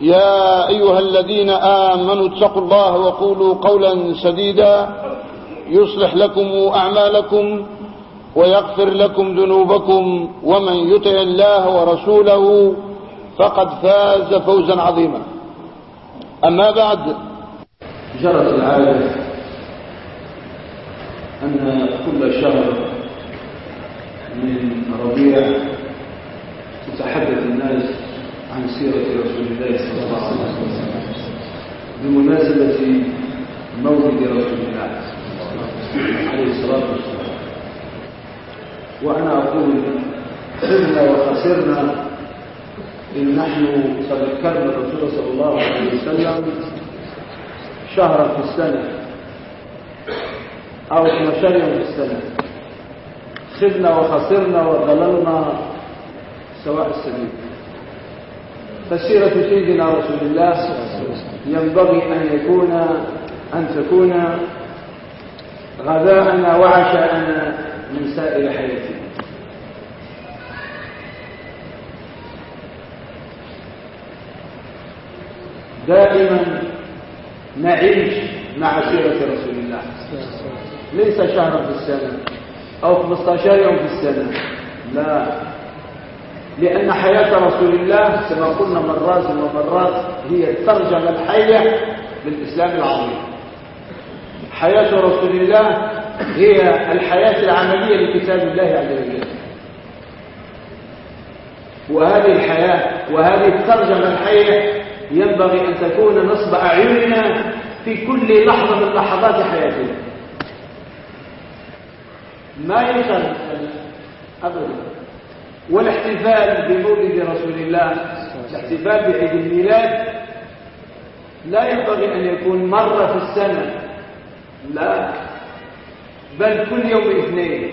يا أيها الذين آمنوا اتقوا الله وقولوا قولا سديدا يصلح لكم أعمالكم ويغفر لكم ذنوبكم ومن يطع الله ورسوله فقد فاز فوزا عظيما. أما بعد جرت العادة أن كل شهر من ربيع تتحدث الناس عن سيرة رسول الله صلى الله عليه وسلم بمناسبة مولد رسول الله عليه الصلاة والسلام. وأنا أقول خرنا وخسرنا إن نحن تذكرنا الرسول صلى الله عليه وسلم شهرا في السنة أو 12 يوم في السنة. خذنا وخسرنا وضللنا سواء السبيل. فسيرة سيدنا رسول الله ينبغي أن يكون أن تكون غذاءنا وعشاءنا من سائر حياتنا. دائما نعيش مع سيرة رسول الله. ليس شهرا في السنة أو 15 يوم في السنة. لا. لأن حياة رسول الله كما قلنا مرات ومرات هي الترجمة الحية للإسلام العظيم. حياة رسول الله هي الحياة العملية لكتاب الله عز وجل. وهذه الحياة وهذه الترجمة الحية ينبغي أن تكون نصب أعيننا في كل لحظة من لحظات حياتنا. ما ينشر أبدا والاحتفال بمولد رسول الله الاحتفال بعيد الميلاد لا ينبغي أن يكون مرة في السنة لا بل كل يوم اثنين.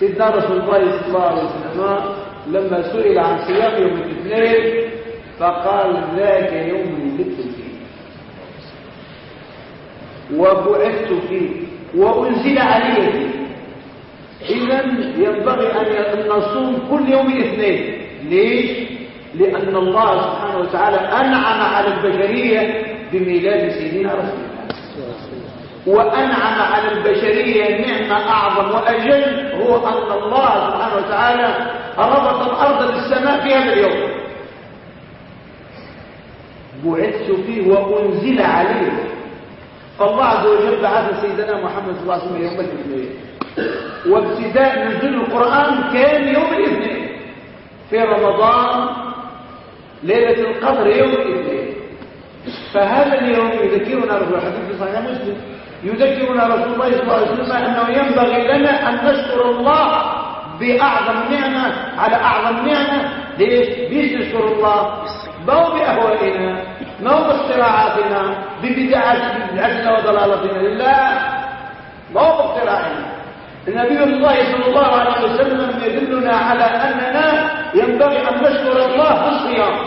سيدنا رسول الله صلى الله عليه وسلم لما سئل عن صيام يوم الاثنين فقال ذاك يوم ولدت فيه. وبعثت فيه وأنزل علي فيه. إذا ينبغي أن نصوم كل يوم اثنين. ليش؟ لأن الله سبحانه وتعالى أنعم على البشرية بميلاد سيدنا رسول الله. وأنعم على البشرية نعمة أعظم وأجل هو أن الله سبحانه وتعالى ربط الأرض بالسماء في هذا اليوم. بعثت فيه وأنزل عليه. فالله عز وجل بعث سيدنا محمد صلى الله عليه وسلم يوم الاثنين. وابتداء نزول القرآن كان يوم الاثنين. في رمضان ليلة القدر يوم الاثنين. فهذا اليوم يذكرنا رسول الحديث في صحيح مسلم يذكرنا رسول الله صلى الله عليه وسلم أنه ينبغي لنا أن نشكر الله بأعظم نعمة على أعظم نعمة. ليش؟ ليش نشكر الله؟ ما هو بأهوائنا ما هو باختراعاتنا ببدعتنا وضلالتنا لله. ما هو باختراعنا النبي الله صلى الله عليه وسلم يدلنا على أننا ينبغي أن نشكر الله في الصيام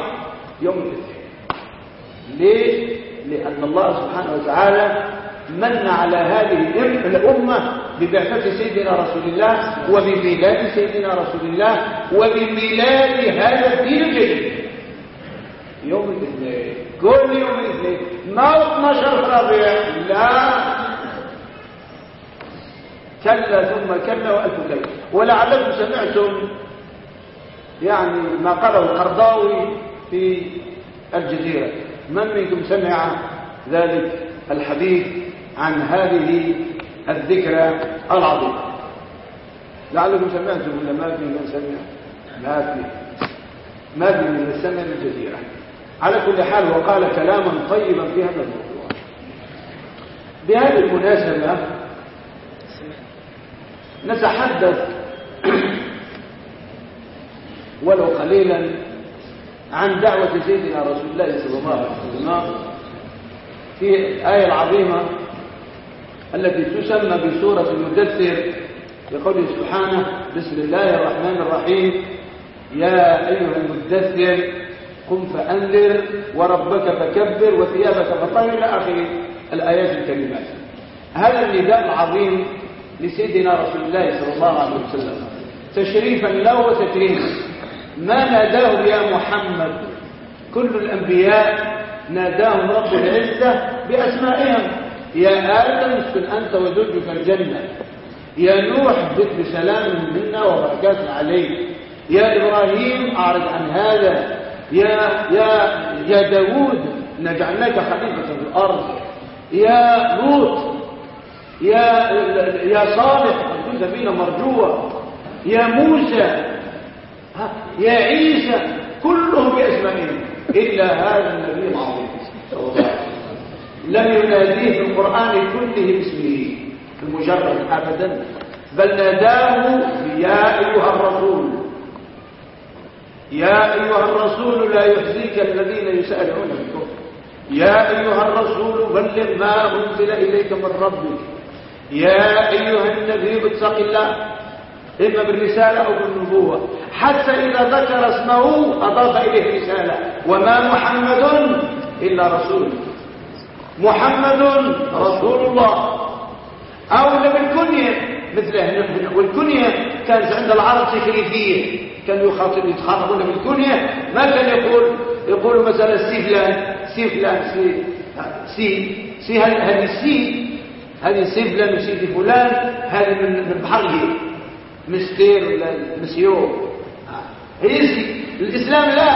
يوم الاثنين. ليش؟ لأن الله سبحانه وتعالى من على هذه الأمة ببعثة سيدنا رسول الله وبميلاد سيدنا رسول الله وبميلاد هذا الدين الجديد. يوم الاثنين. كل يوم الاثنين. ما 12 ربيع. لا. كلا ثم كلا وألف كلا. ولعلكم سمعتم يعني ما قاله القرضاوي في الجزيرة. من منكم سمع ذلك الحديث عن هذه الذكرى العظيمة؟ لعلكم سمعتم ولا ما في من سمع؟ ما في. ما في من السنة الجزيرة. على كل حال وقال كلاما طيبا في هذا الموضوع. بهذه المناسبة نتحدث ولو قليلا عن دعوة سيدنا رسول الله صلى الله عليه وسلم في الآية العظيمة التي تسمى بسورة المدثر بقوله سبحانه بسم الله الرحمن الرحيم. يا أيها المدثر قم فأنذر وربك فكبر وثيابك فطهر إلى آخر الآيات الكريمات. هذا النداء العظيم لسيدنا رسول الله صلى الله عليه وسلم. تشريفا له وتكريما. ما ناداه يا محمد؟ كل الأنبياء ناداهم رب العزة بأسمائهم. يا آدم اسكن أنت وزوجك الجنة. يا نوح بك بسلام منا وبركات عليك. يا إبراهيم أعرض عن هذا. يا يا يا داوود نجعلناك خليفة في الأرض. يا لوط يا يا صالح كنت فينا مرجوة. يا موسى يا عيسى كلهم بأسمائهم. إلا هذا النبي العظيم. لم يناديه في القرآن كله باسمه المجرد أبدا. بل ناداه يا أيها الرسول. يا أيها الرسول لا يحزيك الذين يسألون الكفر يا أيها الرسول بلغ ما أنزل إليك من ربك. يا أيها النبي اتق الله. إما بالرسالة أو بالنبوة. حتى إذا ذكر اسمه أضاف إليه رسالة. وما محمد إلا رسول محمد رسول الله. أو بالكنية مثله والكنية. كانت عند العرب تشريفية كانوا يخاطب يتخاطبون بالكنية. ما كان يقول؟ يقول مثلا سي فلان سي فلان سي سي سي هذه السي هذه سي فلان وسيدي فلان هذه من بحرية مستير ولا مسيو. هي الإسلام لا.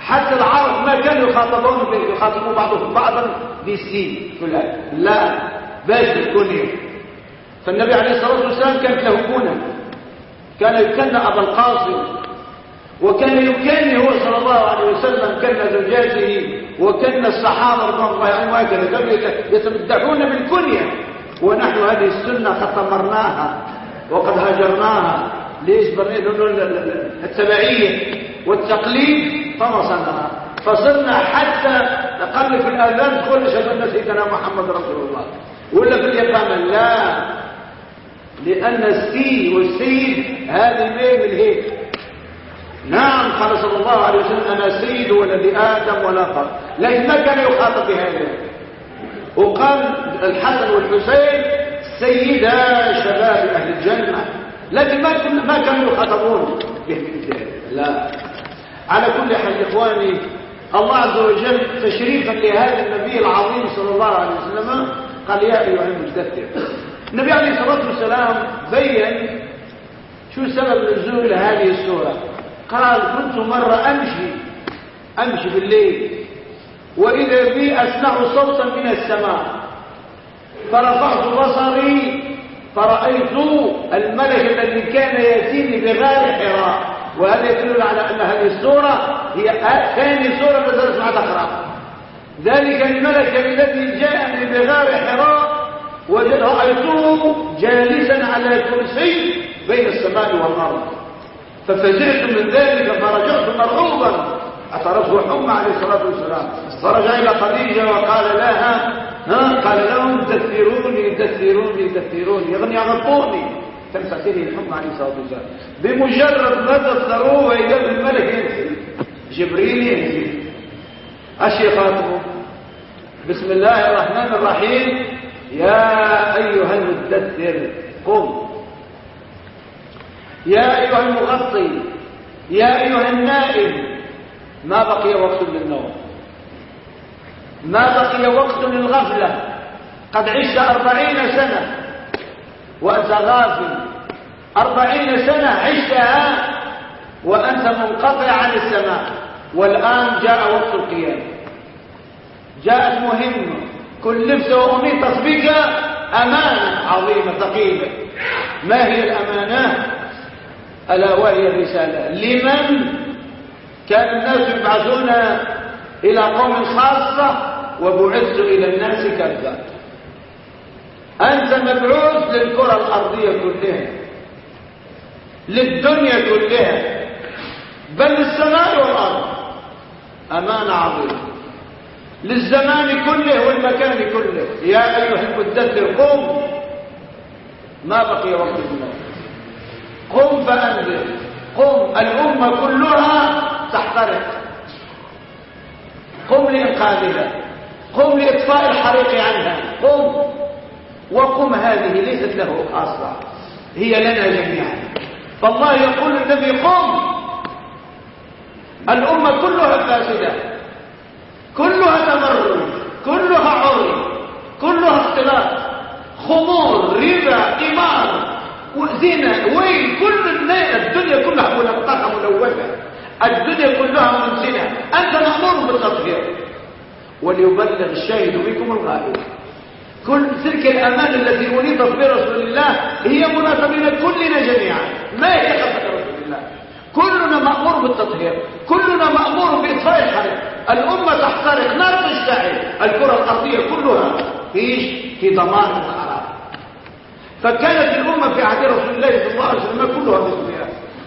حتى العرب ما كانوا يخاطبون يخاطبون بعضهم بعضا بالسي فلان. لا. باش الكنية فالنبي عليه الصلاة والسلام كانت له كنى كان يكنى أبا القاسم. وكان يكني هو صلى الله عليه وسلم كن زوجاته وكن الصحابة رضوان الله عنهم يتمدحون بالكنية. ونحن هذه السنة قد طمرناها وقد هاجرناها ليش التبعية والتقليد؟ فوصلنا فصرنا حتى نقل في الآذان تقول أشهد سيدنا محمد رسول الله. ولا في الإقامة لا. لأن السي والسيد هذه من هيك. نعم قال صلى الله عليه وسلم أنا سيد ولد آدم ولا فرق لكن ما كان يخاطب بهذا وقال الحسن والحسين سيدا شباب أهل الجنة. لكن ما كانوا يخاطبون لا. على كل حال إخواني الله عز وجل تشريفا لهذا النبي العظيم صلى الله عليه وسلم قال يا أيها المدثر. النبي عليه الصلاة والسلام بين شو سبب نزول هذه السورة؟ قال كنت مرة أمشي أمشي بالليل وإذا بي أسمع صوتا من السماء فرفعت بصري فرأيت الملك الذي كان يأتيني بغار حراء وهذا يدل على أن هذه السورة هي ثاني سورة نزلت مع تقرأ ذلك الملك الذي جاءني بغار حراء ورأيته جالسا على كرسي بين السماء والأرض. ففزعت من ذلك فرجعت مرعوبا. أترته حمى عليه الصلاة والسلام. فرجع إلى خديجة وقال لها ها؟ قال لهم دثروني دثروني دثروني يغني يغطوني. تمسكني الحمى عليه الصلاة والسلام. بمجرد ما تذكروه وإذا الملك ينزل. جبريل ينزل. أشيخاتكم بسم الله الرحمن الرحيم. يا أيها المدثر قم. يا أيها المغطي يا أيها النائم ما بقي وقت للنوم. ما بقي وقت للغفلة. قد عشت أربعين سنة وأنت غافل. أربعين سنة عشتها وأنت منقطع عن السماء. والآن جاء وقت القيامة جاءت مهمة. كلفت وأميت بك أمانة عظيمة ثقيلة. ما هي الأمانة؟ ألا وهي الرسالة. لمن كان الناس يبعثون إلى قوم خاصة وبعثت إلى الناس كذا. أنت مبعوث للكرة الأرضية كلها للدنيا كلها بل للسماء والأرض. أمانة عظيمة. للزمان كله والمكان كله. يا أيها المدثر قم. ما بقي وقت الله قم فأنذر. قم. الأمة كلها تحترق. قم لإنقاذها. قم لإطفاء الحريق عنها. قم. وقم هذه ليست له خاصة. هي لنا جميعا. فالله يقول النبي قم. الأمة كلها فاسدة. كلها تمرد. كلها عري. كلها اختلاط. خمور ربا إمار. وزنا وين كل الدنيا كلها منطقة ملونة الدنيا كلها منسنة أنت مأمور بالتطهير وليبلغ الشاهد بكم الغائب كل تلك الأمان التي أريدت برسول الله هي مناسبة كلنا جميعا. ما هي رسول الله؟ كلنا مأمور بالتطهير كلنا مأمور بإطفاء الحرق الأمة تحترق. نار تشتعل الكرة الأرضية كلها فيش في ضمان الحرام فكانت الأمة في عهد رسول الله صلى الله عليه وسلم كلها مسلمة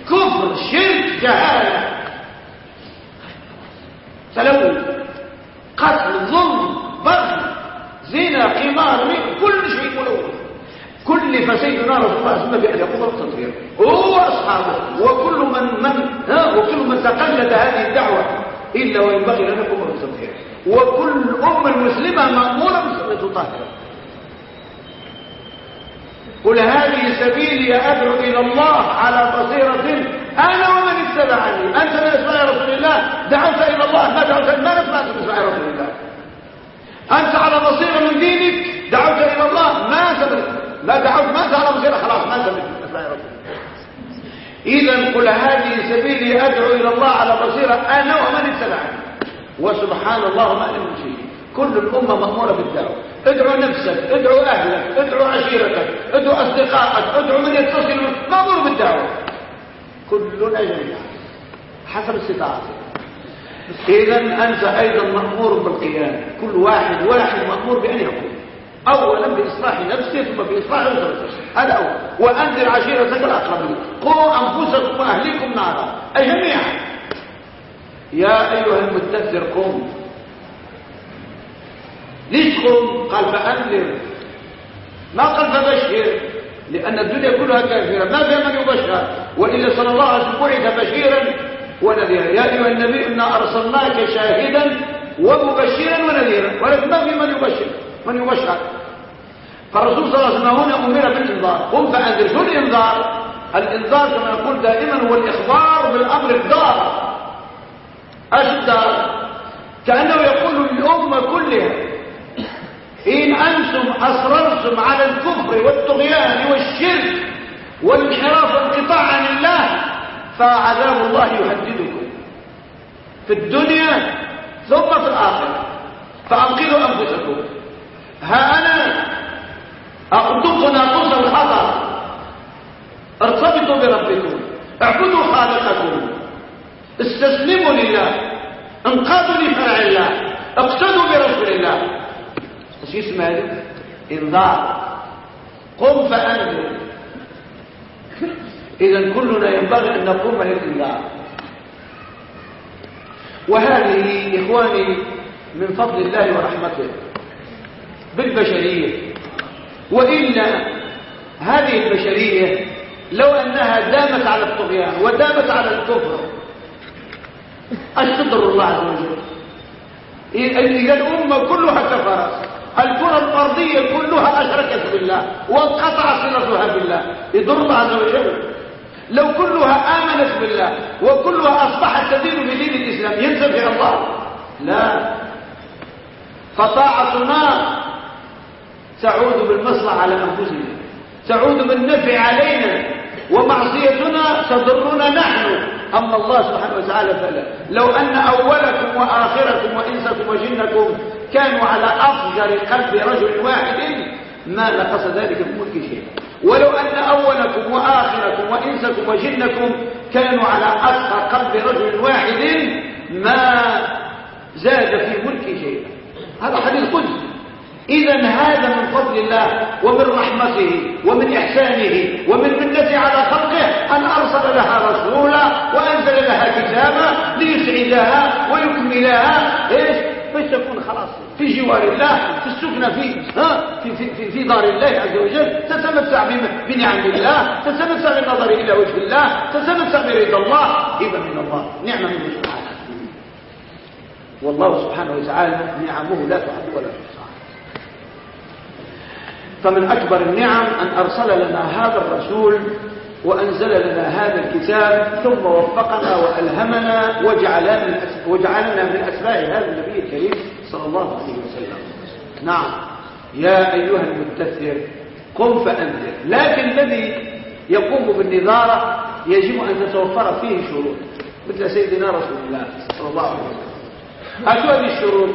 كفر شرك جهالة. تلوث قتل ظلم بغي زنا قمار كل شيء ملوث كل فسيدنا رسول الله صلى الله عليه وسلم بأن يقوم بالتطهير هو أصحابه. وكل من من ها وكل من تقلد هذه الدعوة إلا وينبغي أن يقوم بالتطهير وكل أمة مسلمة مأمورة بتطهر قل هذه سبيلي أدعو إلى الله على بصيرة. أنا ومن اتبعني. أنت من أسماء رسول الله. دعوت إلى الله. ما دعوت؟ ما نسمعت من أسماء رسول الله؟ أنت على بصيرة من دينك. دعوت إلى الله. ما سبت ما دعوت؟ ما أنت على بصيرة؟ خلاص ما سبت من أسماء رسول الله إذا قل هذه سبيلي أدعو إلى الله على بصيرة. أنا ومن اتبعني. وسبحان الله ما لم كل الأمة مأمورة بالدعوة. ادعو نفسك ادعو أهلك ادعو عشيرتك ادعو أصدقائك ادعو من يتصل مأمور بالدعوة. كلنا جميعا حسب استطاعته إذا أنت أيضا مأمور بالقيام. كل واحد واحد مأمور بأن يقوم. أولا بإصلاح نفسه ثم بإصلاح أسرته هذا أول. وأنذر عشيرتك الأقربين. قوا أنفسكم وأهليكم نارا. جميعا يا أيها المدثر قم. قم قال فأنذر ما قال فبشر لأن الدنيا كلها كافرة. ما فيها من يبشر وإلا صلى الله عليه وسلم بعث بشيرا ونذيرا. يا أيها النبي إنا أرسلناك شاهدا ومبشرا ونذيرا. ولكن ما في من يبشر من يبشر. فالرسول صلى الله عليه وسلم هنا أمر بالإنذار. قم فأنذر. شو الإنذار؟ الإنذار كما نقول دائما هو الإخبار بالأمر الدار. أشدار كأنه يقول للأمة كلها إن أنتم أصررتم على الكفر والطغيان والشرك والانحراف والانقطاع عن الله فعذاب الله يهددكم. في الدنيا ثم في الآخرة. فأنقذوا أنفسكم. ها أنا أخذكم ناقوس الخطر ارتبطوا بربكم. اعبدوا خالقكم. استسلموا لله. انقادوا لفرع الله. اقتدوا برسول الله. اسمه هذا؟ إنذار. قم فأنذر. اذا كلنا ينبغي أن نقوم بالإنذار. وهذه إخواني من فضل الله ورحمته بالبشرية. وإن هذه البشرية لو أنها دامت على الطغيان ودامت على الكفر اشتدر الله عز وجل. إذا الأمة كلها كفرت. الكرة الأرضية كلها أشركت بالله وانقطع صلتها بالله. يضر الله عز وجل لو كلها آمنت بالله وكلها أصبحت تدين بدين الإسلام ينتفع الله. لا. فطاعتنا تعود بالمصلحة على أنفسنا تعود بالنفع علينا ومعصيتنا تضرنا نحن. أما الله سبحانه وتعالى فلا. لو أن أولكم وآخركم وإنسكم وجنكم كانوا على أفجر قلب رجل واحد ما نقص ذلك في ملك شيء. ولو أن أولكم وآخركم وإنسكم وجنكم كانوا على أتقى قلب رجل واحد ما زاد في ملك شيء. هذا حديث قدسي إذا هذا من فضل الله ومن رحمته ومن إحسانه ومن منته على خلقه أن أرسل لها رسولا وأنزل لها كتابا ليسعدها ويكملها. إيش؟ فتكون خلاص؟ في جوار الله في السكنة في ها؟ في في في, في دار الله عز وجل. تتمتع بنعم الله تتمتع بالنظر إلى وجه الله تتمتع برضا الله. هبة من الله نعمة من سبحانه والله سبحانه وتعالى نعمه لا تعد ولا تحصى. فمن أكبر النعم أن أرسل لنا هذا الرسول وأنزل لنا هذا الكتاب ثم وفقنا وألهمنا وجعلنا من وجعلنا من أتباع هذا النبي الكريم صلى الله عليه وسلم. نعم. يا أيها المدثر قم فأنذر. لكن الذي يقوم بالنظارة يجب أن تتوفر فيه شروط مثل سيدنا رسول الله صلى الله عليه وسلم. هذه الشروط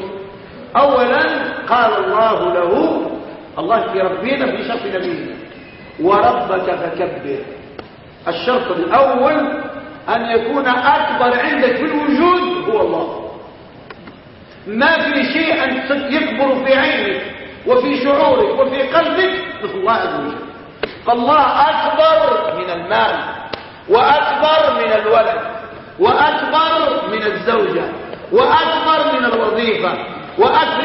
أولا قال الله له الله في ربنا في شرط نبينا وربك فكبر. الشرط الأول أن يكون أكبر عندك في الوجود هو الله. ما في شيء أن يكبر في عينك وفي شعورك وفي قلبك مثل الله عز وجل. فالله أكبر من المال وأكبر من الولد وأكبر من الزوجة وأكبر من الوظيفة وأكبر.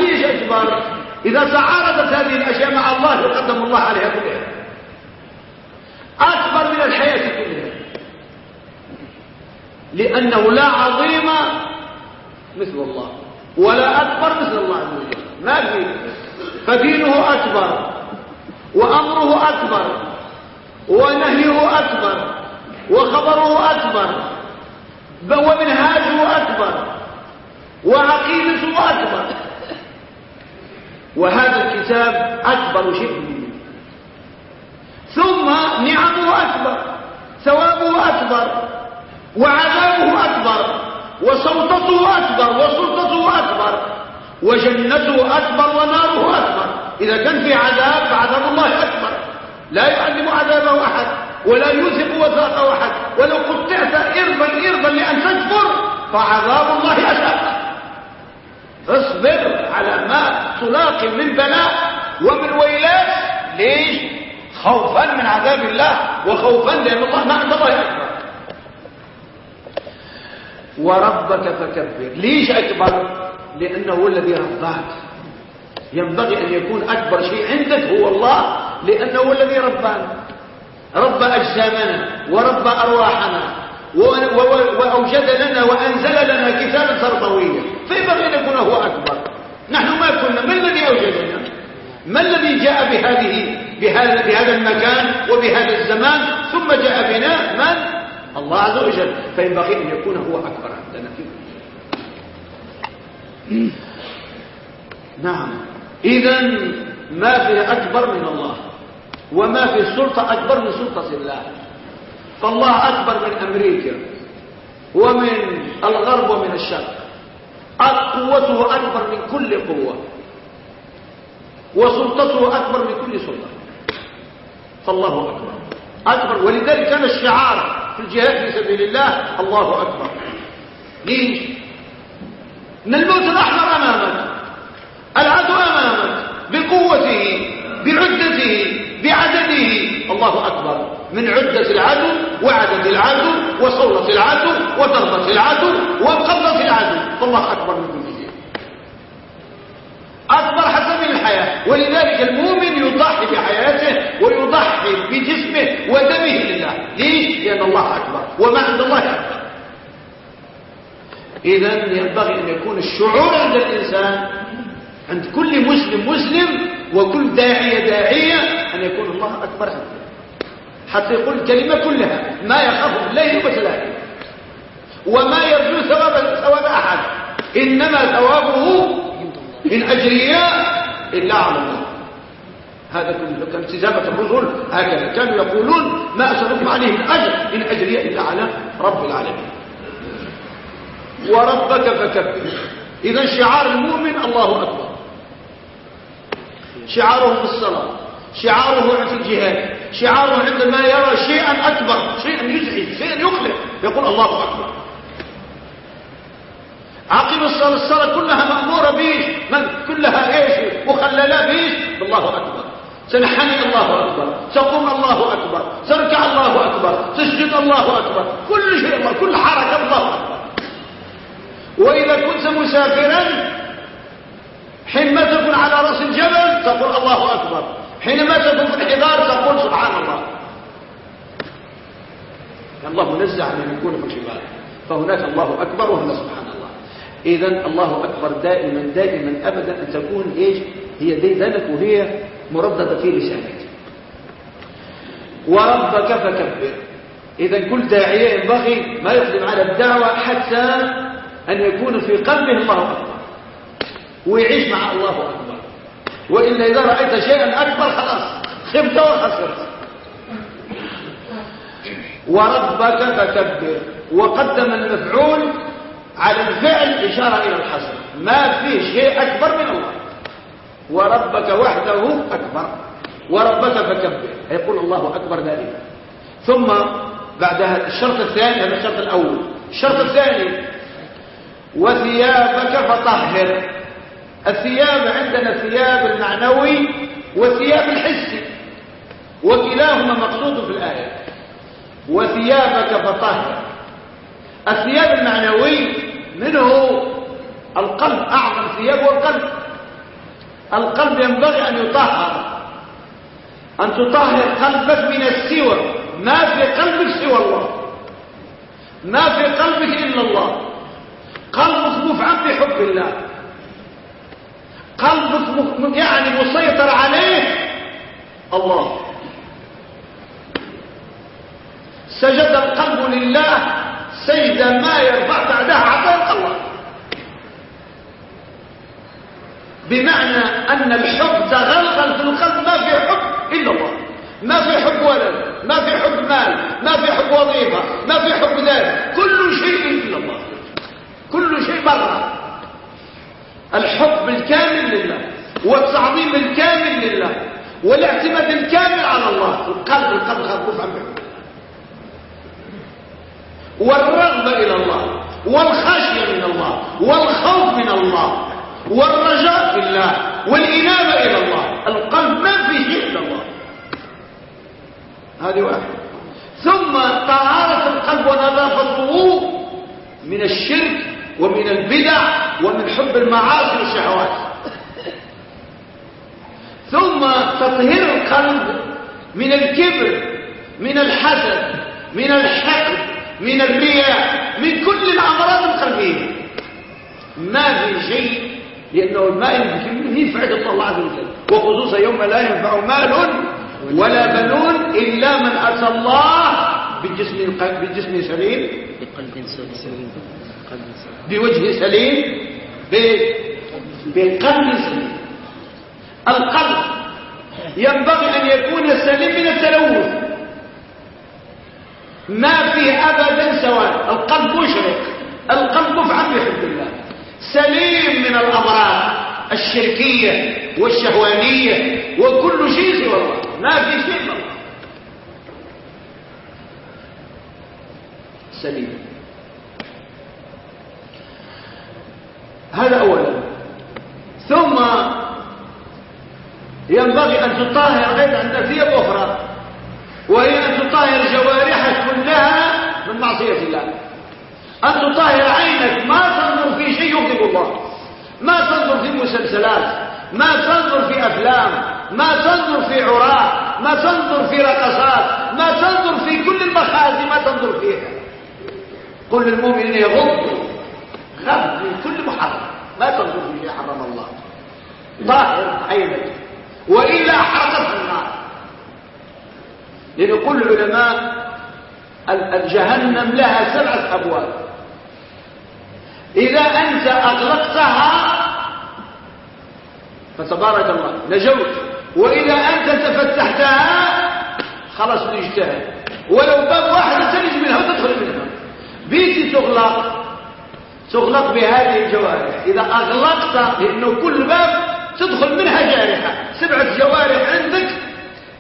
أكبر؟ إذا تعارضت هذه الأشياء مع الله يقدم الله عليها كلها. أكبر من الحياة كلها لأنه لا عظيم مثل الله ولا أكبر مثل الله عز وجل. ما في. فدينه أكبر وأمره أكبر ونهيه أكبر وخبره أكبر ومنهاجه أكبر وعقيدته أكبر. وهذا الكتاب أكبر منه ثم نعمه أكبر ثوابه أكبر وعذابه أكبر وسلطته أكبر وسلطته أكبر وجنته أكبر وناره أكبر. إذا كان في عذاب فعذاب الله أكبر. لا يعلم عذابه أحد ولا يوثق وثاقه أحد ولو قطعت إرضا إرضا لأن تكفر فعذاب الله أشد. اصبر على ما تلاقي من بلاء ومن ويلات. ليش؟ خوفا من عذاب الله وخوفا لأن الله ما عند الله أكبر. وربك فكبر. ليش أكبر؟ لأنه هو الذي رباك. ينبغي أن يكون أكبر شيء عندك هو الله لأنه هو الذي ربانا. رب أجسامنا ورب أرواحنا. وأوجد لنا وأنزل لنا كتابا تربويا. فينبغي أن يكون هو أكبر. نحن ما كنا. ما الذي أوجدنا؟ ما الذي جاء بهذه بهذا, بهذا المكان وبهذا الزمان ثم جاء بنا من؟ الله عز وجل. فينبغي أن يكون هو أكبر عندنا نعم. إذا ما في أكبر من الله وما في سلطة أكبر من سلطة الله. فالله أكبر من أمريكا ومن الغرب ومن الشرق. قوته أكبر من كل قوة وسلطته أكبر من كل سلطة. فالله أكبر. أكبر. ولذلك كان الشعار في الجهاد في سبيل الله الله أكبر. ليش؟ إن الموت الأحمر أمامك العدو أمامك بقوته بعدته بعدده. الله أكبر. من عدة العدو وعدد العدو وصولة العدو وضربة العدو وقبضة العدو. فالله أكبر من كل شيء أكبر الحياة ولذلك المؤمن يضحي بحياته ويضحي بجسمه ودمه لله. ليش؟ لأن الله أكبر. وما عند الله أكبر. إذا ينبغي أن يكون الشعور عند الإنسان. عند كل مسلم مسلم وكل داعية داعية أن يكون الله أكبر عنده. حتى يقول الكلمة كلها. ما يخاف بالله وبسلاته وما يرجو ثواب ثواب أحد. إنما ثوابه إن أجري إلا على الله. هذا كان استجابة الرسل هكذا. كانوا يقولون ما أسألكم عليه من أجر إن أجري إلا على رب العالمين. وربك فكبر. إذا شعار المؤمن الله أكبر. شعاره في الصلاة شعاره في الجهاد شعاره عندما يرى شيئا أكبر شيئا يزعج شيئا يقلق. يقول الله أكبر. عقب الصلاة الصلاة كلها مأمورة بيش. من؟ كلها إيش؟ مخللة بيش. الله أكبر. سنحني الله أكبر. سقوم الله أكبر. سركع الله أكبر. تسجد الله أكبر. كل شيء الله كل حركة الله أكبر. وإذا كنت مسافرا حينما تكون على رأس الجبل تقول الله أكبر. حينما تكون في الحضار تقول سبحان الله. الله منزع من يكون في الحضار فهناك الله أكبر وهنا سبحان الله إذا الله أكبر دائما دائما أبدا أن تكون إيش؟ هي دي ذلك وهي مرددة في لسانك. وربك فكبر. إذا كل داعية ينبغي ما يقدم على الدعوة حتى أن يكون في قلبه الله أكبر. ويعيش مع الله أكبر. وإلا إذا رأيت شيئا أكبر خلاص خبت وخسرت. وربك فكبر. وقدم المفعول على الفعل إشارة إلى الحصر. ما في شيء أكبر من الله. وربك وحده أكبر. وربك فكبر. يقول الله أكبر ذلك. ثم بعدها الشرط الثاني هذا الشرط الأول. الشرط الثاني وثيابك فطهر. الثياب عندنا الثياب المعنوي والثياب الحسي وكلاهما مقصود في الآية. وثيابك فطهر. الثياب المعنوي منه القلب أعظم ثياب والقلب القلب. ينبغي أن يطهر. أن تطهر قلبك من السوى. ما في قلبك سوى الله. ما في قلبك إلا الله. قلبك مفعم بحب الله. قلبك يعني مسيطر عليه الله. سجد القلب لله سيد ما يرفع بعدها عطاء الله. بمعنى أن الحب تغلغل في القلب. ما في حب إلا الله. ما في حب ولد ما في حب مال ما في حب وظيفة ما في حب ذات. كل شيء إلا الله. كل شيء برا الحب الكامل لله والتعظيم الكامل لله والاعتماد الكامل على الله. القلب القلب عن بحب والرغبة إلى الله والخشية من الله والخوف من الله والرجاء في الله والإنابة إلى الله. القلب ما فيه إلا الله. هذه واحدة. ثم طهارة القلب ونظافته من الشرك ومن البدع ومن حب المعاصي والشهوات. ثم تطهير القلب من الكبر من الحسد من الحقد. من الرياء من كل الأمراض القلبية. ما في شيء لأنه ما يمكن يفعل الله عز وجل. وخصوصا يوم لا ينفع مال ولا بنون إلا من أتى الله بالجسم بالجسم سليم. بقلب سليم. بوجه سليم. بقلب سليم. القلب ينبغي أن يكون سليم من التلوث. ما فيه أبدا سواء. القلب مشرق القلب مفعم بحب الله. سليم من الأمراض الشركية والشهوانية وكل شيء سوى الله. ما في شيء الله. سليم. هذا أولا. ثم ينبغي أن تطهر. أيضا ثياب أخرى. وهي أن تطهر جوارحك كلها من معصية الله. أن تطهر عينك. ما تنظر في شيء يغضب الله. ما تنظر في مسلسلات. ما تنظر في أفلام. ما تنظر في عراة ما تنظر في رقصات. ما تنظر في كل المخازي ما تنظر فيها. قل للمؤمنين يغضوا غض من كل محرم. ما تنظر في شيء حرم الله. طاهر عينك. وإلا حرقت النار. لأن كل العلماء الجهنم لها سبعة أبواب. إذا أنت أغلقتها فتبارك الله نجوت. وإذا أنت تفتحتها خلاص نجتهد. ولو باب واحد تلج منها وتدخل منها. بيتي تغلق. تغلق بهذه الجوارح. إذا أغلقت لأنه كل باب تدخل منها جارحة. سبعة جوارح عندك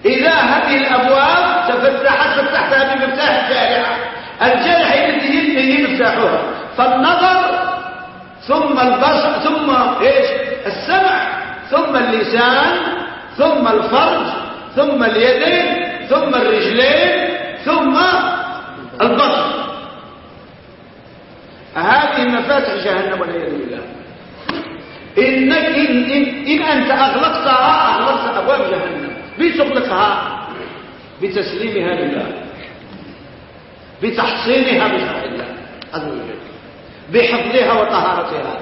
إذا هذه الأبواب تفتحت فتحتها بمفتاح الجارحة الجارحة هي مفتاحها فالنظر ثم البصر ثم إيش؟ السمع ثم اللسان ثم الفرج ثم اليدين ثم الرجلين ثم البصر. هذه مفاتح جهنم والعياذ بالله. إنك إن, إن, إن أنت أغلقتها أغلقت أبواب جهنم. بتغلقها بتسليمها لله بتحصينها بشرع الله. عز وجل بحفظها وطهارتها.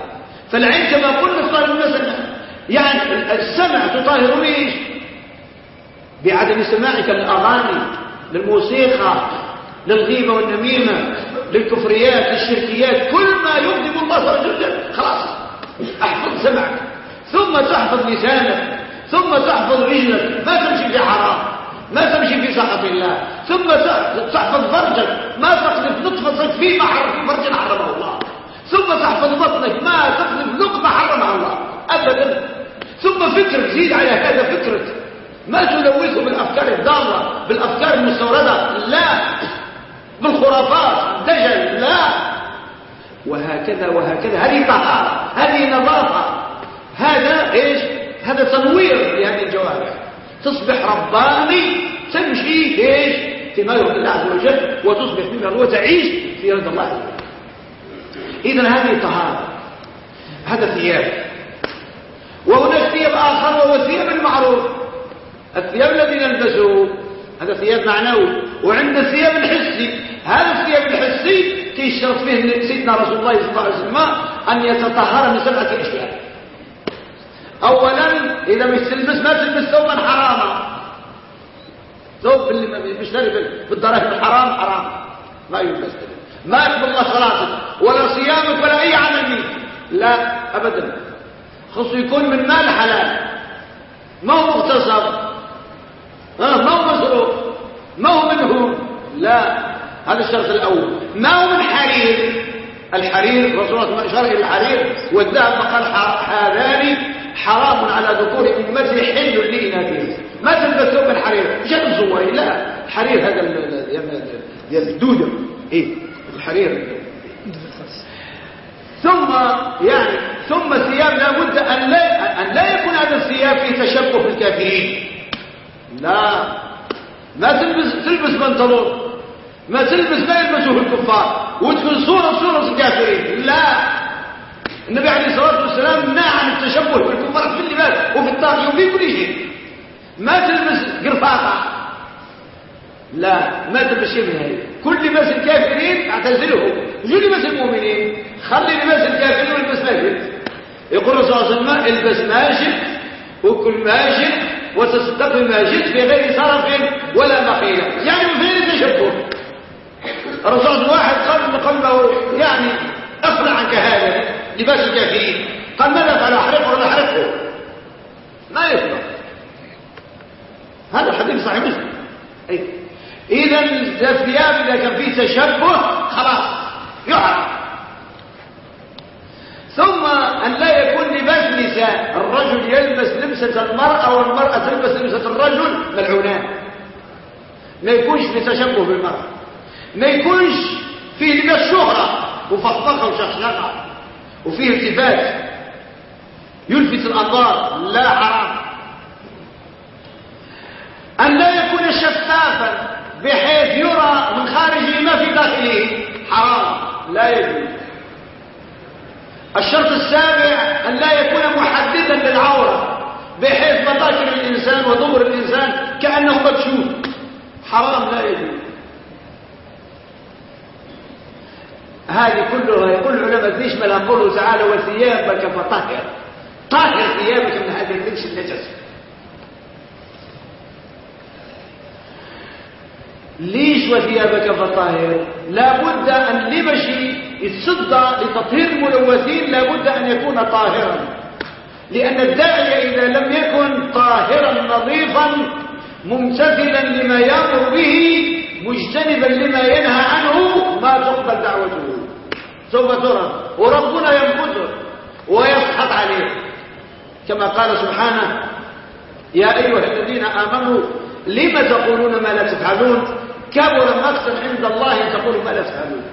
فالعين كما قلنا صار مثلا يعني السمع تطهر إيش بعدم سماعك للأغاني للموسيقى للغيبة والنميمة للكفريات للشركيات. كل ما يغضب الله وجل خلاص احفظ سمعك. ثم تحفظ لسانك. ثم تحفظ رجلك ما تمشي في حرام ما تمشي في سخط الله ثم تحفظ فرجك ما تقذف نطفتك في محر فرج حرمه الله ثم تحفظ بطنك ما تقذف لقمة حرمها الله ابدا. ثم فكرك زيد على هذا فكرك. ما تلوثه بالأفكار الضاله بالأفكار المستوردة لا. بالخرافات دجل لا. وهكذا وهكذا. هذه طهاره هذه نظافة. هذا إيش؟ هذا تنوير لهذه الجوارح تصبح رباني تمشي إيش؟ فيما يرضي الله عز وجل وتصبح فيما وتعيش في رضا الله عز وجل. اذا هذه طهارة. هذا ثياب. وهناك ثياب آخر وهو الثياب المعروف. الثياب الذي نلبسه هذا ثياب معنوي. وعند الثياب الحسي هذا الثياب الحسي تيشرط فيه سيدنا رسول الله صلى الله عليه وسلم أن يتطهر من سبعة أشياء. اولا إذا مش تلبس ما تلبس ثوبا حراما. ثوب اللي بيشتري بالدراهم الحرام حرام. ما يلبس ما يقبل الله صلاتك ولا صيامك ولا أي عمل منك لا ابدا. خصو يكون من مال حلال. ما هو مغتصب. ما هو مسروق ما هو منه لا هذا الشرط الأول. ما هو من حرير؟ الحرير رسول الله إلى الحرير والذهب فقال هذان حرام على ذكور أمتي حل لإناثهم. ما تلبس ثوب الحرير. جد زوري لا. الحرير هذا الدودة. إيه؟ الحرير. ثم يعني ثم الثياب لابد أن لا أن لا يكون هذا الثياب في تشبه بالكافرين لا. ما تلبس تلبس بنطلون. ما تلبس ما يلبسه الكفار. وتكون صوره صورة الكافرين. لا. النبي عليه الصلاة والسلام نهى عن التشبه بالكفار في اللباس وفي الطاغيه وفي كل شيء. ما تلبس قرفاطة. لا ما تلبس شيء من كل لباس الكافرين اعتزله. جو لباس المؤمنين؟ خلي لباس الكافرين والبس ماجد يقول الرسول صلى الله عليه وسلم البس ماجد وكل ماجد وتصدق بماجد في غير صرف ولا مخيلة يعني من غير تشبه الرسول واحد قال قلبه يعني اخلع عنك هذا لباس الكافرين. قال ماذا فعل أحرقه ولا أحرقه؟ ما يفعل هذا حديث صحيح مسلم. اذا الثياب إذا كان فيه تشبه خلاص يعرف. ثم أن لا يكون لباس نساء. الرجل يلبس لبسة المرأة والمرأة تلبس لبسة الرجل ملعونان ما يكونش في تشبه بالمرأة. ما يكونش فيه لباس شهرة. وفخفخة وشخشخة وفيه التفات يلفت الأنظار لا حرام. أن لا يكون شفافا بحيث يرى من خارجه ما في داخله. حرام. لا يجوز. الشرط السابع أن لا يكون محددا للعورة بحيث مطاكر الإنسان وظهر الإنسان كأنه مكشوف. حرام. لا يجوز. هذه كلها يقول العلماء تشمل قوله تعالى وثيابك فطهر. طهر ثيابك من هذه الرجس النجس. ليش وثيابك فطهر لابد أن لمشي الصدى لتطهير الملوثين لابد أن يكون طاهرا. لأن الداعي إذا لم يكن طاهرا نظيفا ممتثلا لما يأمر به مجتنبا لما ينهى عنه ما تقبل دعوته. سوف ترى. وربنا ينقذه ويسحط عليه. كما قال سبحانه يا أيها الذين آمنوا لم تقولون ما لا تفعلون؟ كبر مقتا عند الله أن تقولوا ما لا تفعلون.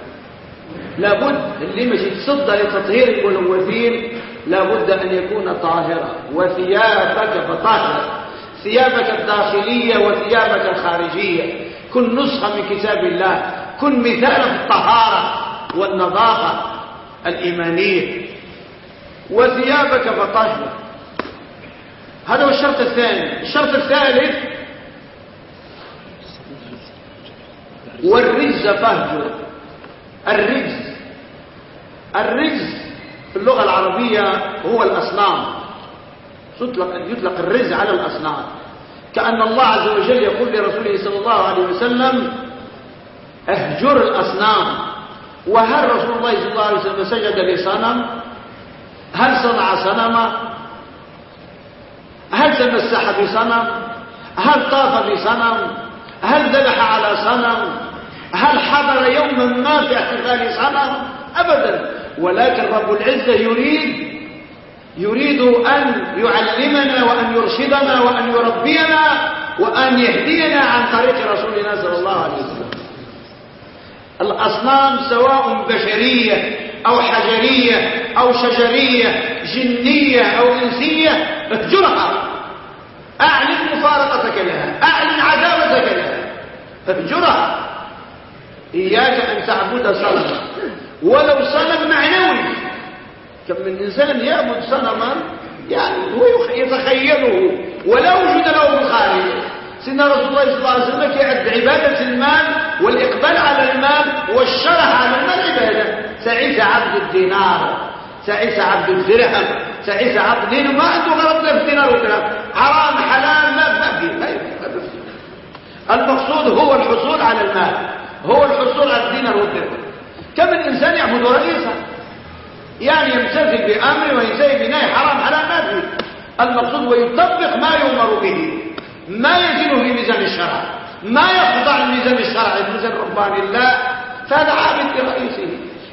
لابد اللي مش تصد لتطهير الملوثين لابد أن يكون طاهرا وثيابك فطهر ثيابك الداخلية وثيابك الخارجية. كن نسخة من كتاب الله. كن مثالا في الطهارة والنظافة الإيمانية. وثيابك فطهر. هذا هو الشرط الثاني. الشرط الثالث والرجز فهجر الرجز. الرجز في اللغة العربية هو الأصنام. يطلق, يطلق الرجز على الأصنام. كأن الله عز وجل يقول لرسوله صلى الله عليه وسلم اهجر الأصنام. وهل رسول الله صلى الله عليه وسلم سجد لصنم؟ هل صنع صنما؟ هل تمسح بصنم؟ هل طاف بصنم؟ هل ذبح على صنم؟ هل حضر يوما ما في احتفال صنم؟ أبدا. ولكن رب العزة يريد يريد أن يعلمنا وأن يرشدنا وأن يربينا وأن يهدينا عن طريق رسولنا صلى الله عليه وسلم. الأصنام سواء بشرية أو حجرية أو شجرية جنية أو إنسية اهجرها أعلن مفارقتك لها أعلن عداوتك لها اهجرها إياك أن تعبد صنما. ولو صنم معنوي. كم من إنسان يعبد صنما يعني هو يتخيله. ولا وجود له بالخارج سيدنا رسول الله صلى الله عليه وسلم يعد عبادة المال والإقبال على المال والشرح على المال عبادة. تعيس عبد الدينار تعيس عبد الدرهم تعيس عبد دين ما عنده غلط لا في دينار ودرهم حرام حلال ما ما في. ما المقصود هو الحصول على المال هو الحصول على الدينار والدرهم. كم من إنسان يعبد رئيسا. يعني يمتثل بأمر وينتهي بنهي حرام حلال ما في المقصود ويطبق ما يؤمر به. ما يزن في ميزان الشرع. ما يخضع لميزان الشرع. الميزان رباني الله فهذا عابد لرئيسه.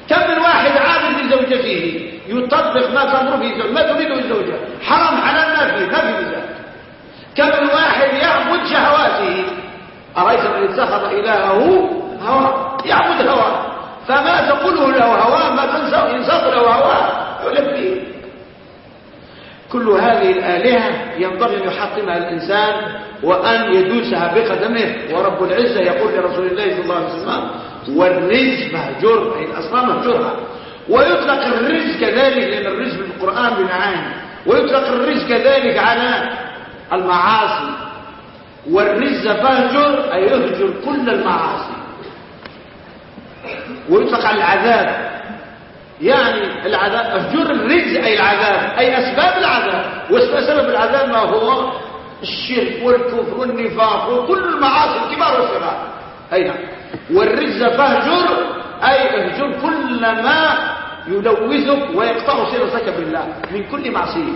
كم من واحد عابد لزوجته. يطبق ما تمر به ما تريده الزوجة. حرام حلال ما في ما في ميزان. كم من واحد يعبد شهواته. أرأيت من اتخذ إلهه هوى؟ يعبد هوى فما تقوله له هوى ما ينساق له هوى يلبيه كل هذه الآلهة ينبغي أن يحطمها الإنسان وأن يدوسها بقدمه. ورب العزة يقول لرسول الله صلى الله عليه وسلم والرزق مهجور أي الأصنام مهجورها ويطلق الرزق كذلك لأن الرزق في القرآن بمعاني ويطلق الرزق كذلك على المعاصي. والرزق فهجر أي يهجر كل المعاصي. ويطلق على العذاب. يعني العذاب اهجر الرجز أي العذاب أي أسباب العذاب. وسبب العذاب ما هو؟ الشرك والكفر والنفاق وكل المعاصي الكبار والصغار. أي نعم. والرجز فاهجر أي اهجر كل ما يلوثك ويقطع صلتك بالله من كل معصية.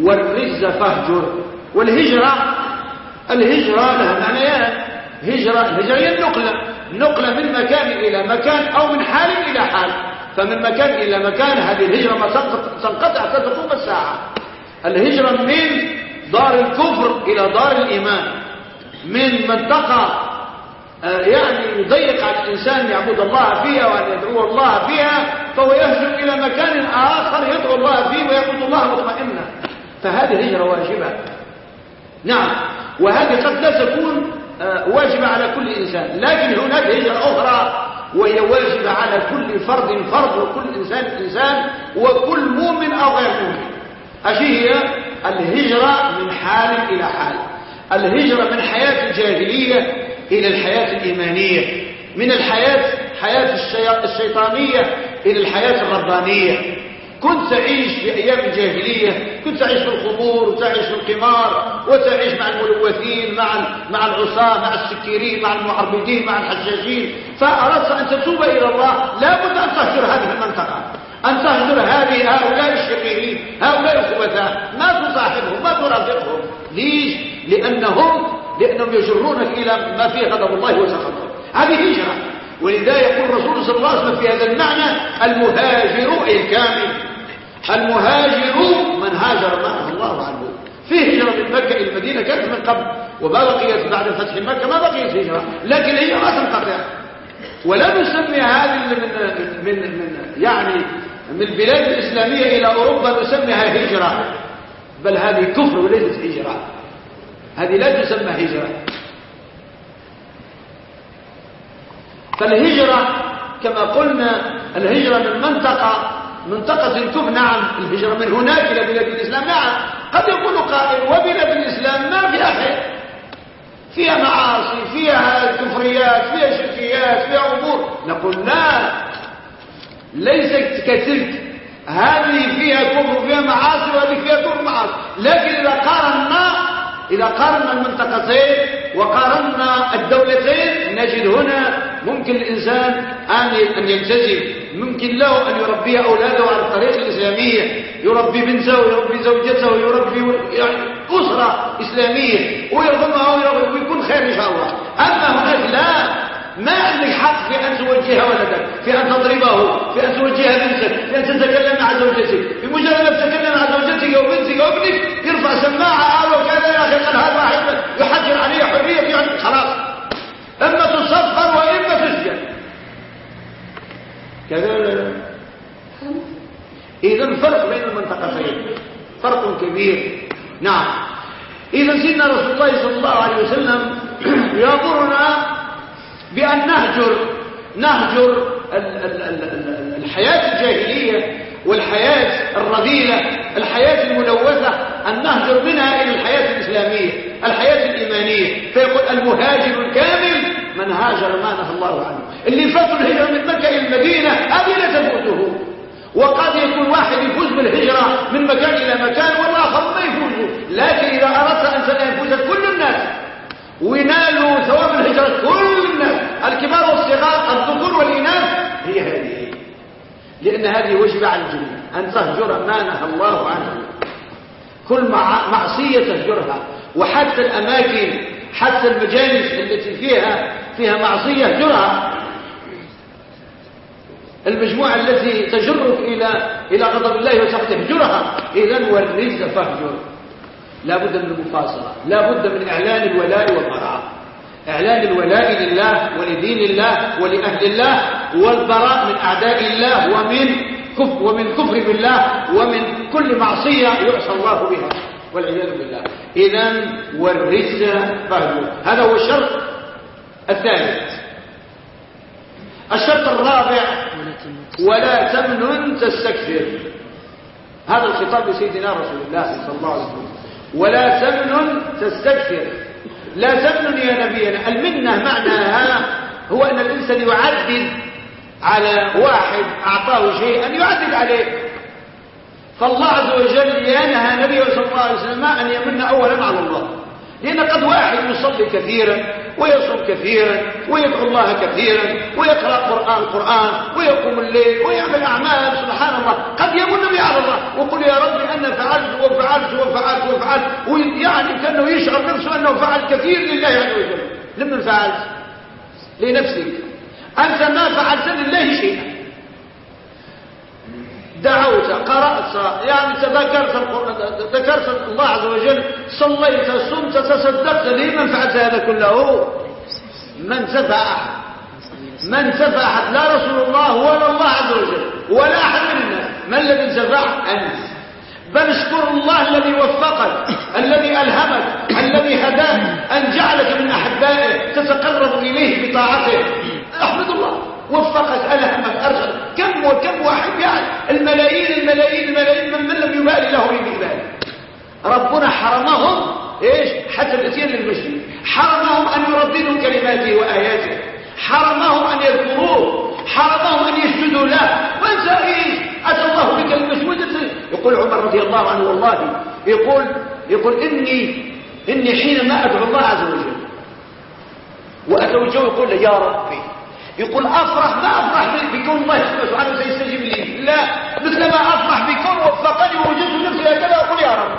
والرجز فاهجر. والهجرة الهجرة لها معنيان. هجرة الهجرة هي النقلة نقلة من مكان إلى مكان أو من حال إلى حال. فمن مكان إلى مكان هذه الهجرة ما تنقطع حتى تقوم الساعة. الهجرة من دار الكفر إلى دار الإيمان. من منطقة آه، يعني يضيق على الإنسان يعبد الله فيها وأن يدعو الله فيها فهو يهجر إلى مكان آخر يدعو الله فيه ويعبد الله مطمئنا. فهذه هجرة واجبة. نعم. وهذه قد لا تكون واجبة على كل إنسان. لكن هناك هجرة أخرى وهي واجبة على كل فرد فرد وكل إنسان إنسان وكل مؤمن أو غير مؤمن. أشي هي الهجرة من حال إلى حال. الهجرة من حياة الجاهلية إلى الحياة الإيمانية. من الحياة حياة الشيطانية إلى الحياة الربانية. كنت تعيش في أيام الجاهلية كنت تعيش في الخمور وتعيش في القمار وتعيش مع الملوثين مع مع العصاة مع السكيرين مع المعربدين مع الحجاجين. فأردت أن تتوب إلى الله لابد أن تهجر هذه المنطقة. أن تهجر هذه هؤلاء الشريرين هؤلاء الخبثاء. ما تصاحبهم ما ترافقهم. ليش؟ لأنهم لأنهم يجرونك إلى ما فيه غضب الله وسخطه هذه هجرة. ولذا يقول الرسول صلى الله عليه وسلم في هذا المعنى المهاجر الكامل. المهاجر من هاجر نهى الله عنه. في هجرة من مكة إلى المدينة كانت من قبل وما بقيت بعد فتح مكة ما بقيت هجرة لكن الهجرة ما تنقطع. ولا نسمي هذه من, من, من يعني من البلاد الإسلامية إلى أوروبا نسميها هجرة. بل هذه كفر وليست هجرة. هذه لا تسمى هجرة. فالهجرة كما قلنا الهجرة من منطقة منطقة الكفر نعم الهجرة من هناك إلى بلاد الإسلام نعم. قد يقول قائل وبلاد الإسلام ما فيها خير؟ فيها معاصي فيها كفريات فيها شركيات فيها أمور. نقول لا. ليست كتلك هذه فيها كفر وفيها معاصي وهذه فيها كفر ومعاصي لكن إذا قارنا إذا قارنا المنطقتين وقارنا الدولتين نجد هنا ممكن الإنسان أن يلتزم. ممكن له أن يربي أولاده على الطريقة الإسلامية. يربي بنته ويربي زوجته ويربي يعني أسرة إسلامية. ويرغمها ويكون خير إن شاء الله. أما هناك لا. ما عندك حق في أن توجه ولدك في أن تضربه في أن توجه بنتك في أن تتكلم مع زوجتك. بمجرد أن تتكلم مع زوجتك أو بنتك أو ابنك يرفع سماعة أو كذا يا أخي قال هذا يحجر عليه حرية يعني خلاص. إما تصفر وإما تسجن. كذا إذا فرق بين المنطقتين. فرق كبير. نعم. إذا سيدنا رسول الله صلى الله عليه وسلم يأمرنا بأن نهجر نهجر الحياة الجاهلية والحياة الرذيلة الحياة الملوثة أن نهجر منها إلى الحياة الإسلامية الحياة الإيمانية. فيقول المهاجر الكامل من هاجر ما نهى الله عنه. اللي فاتوا الهجرة من مكة إلى المدينة هذه لا تفوته. وقد يكون واحد يفوز بالهجرة من مكان إلى مكان والآخر ما يفوز لكن إذا أردت أن يفوز كل الناس وينالوا ثواب الهجرة كل الكبار والصغار الذكور والإناث. هي هذه. لأن هذه وجب على الجميع. أن تهجر ما نهى الله عنه. كل معصية تهجرها. وحتى الأماكن حتى المجالس التي فيها فيها معصية هجرها المجموعة التي تجرك إلى إلى غضب الله وسخطه هجرها إذا والرزق فاهجر لا بد من المفاصلة لا بد من إعلان الولاء والبراء إعلان الولاء لله ولدين الله ولأهل الله والبراء من أعداء الله ومن كفر ومن كفر بالله ومن كل معصية يعصى الله بها والعياذ بالله. إذا والرجس فهجر هذا هو الشرط الثالث. الشرط الرابع ولا تمنن تستكثر. هذا الخطاب لسيدنا رسول الله صلى الله عليه وسلم. ولا تمنن تستكثر. لا تمنن يا نبينا. المنة معناها هو أن الإنسان يعدد على واحد أعطاه شيئا يعدد عليه. فالله عز وجل ينهى نبيه صلى الله عليه وسلم أن يمن أولا على الله. لأن قد واحد يصلي كثيرا ويصوم كثيرا ويدعو الله كثيرا ويقرأ قرآن قرآن ويقوم الليل ويعمل أعمال سبحان الله. قد يمن به على الله وقل يا رب أنا فعلت وفعلت وفعلت وفعلت. ويعني كأنه يشعر نفسه أنه فعل كثير لله عز وجل. لمن فعلت؟ لنفسك. أنت ما فعلت لله شيئا. دعوت قرأت يعني تذكرت القرآن ذكرت الله عز وجل صليت صمت تصدقت لمن فعلت هذا كله؟ من سفى أحد. من سفى أحد. لا رسول الله ولا الله عز وجل ولا أحد من الناس ما الذي سفى أنت. بل اشكر الله الذي وفقك الذي ألهمك الذي هداك أن جعلك من أحبائه تتقرب إليه بطاعته. أحمد الله. وفقك ألهمك أرشد كم وكم واحد يعني الملايين الملايين الملايين من, من لم يبالي له بإبالي ربنا حرمهم إيش؟ حتى الاتيان للمسجد حرمهم أن يرددوا كلماته وآياته. حرمهم أن يذكروه. حرمهم أن يسجدوا له. وانسى إيش؟ أتى الله بكلمة وجدت يقول عمر رضي الله عنه والله. يقول يقول إني إني حينما أدعو الله عز وجل وأتوجه يقول يا ربي يقول أفرح ما أفرح بكون الله سبحانه سيستجيب لي. لا. مثل ما أفرح بكون وفقني ووجدت نفسي هكذا أقول يا رب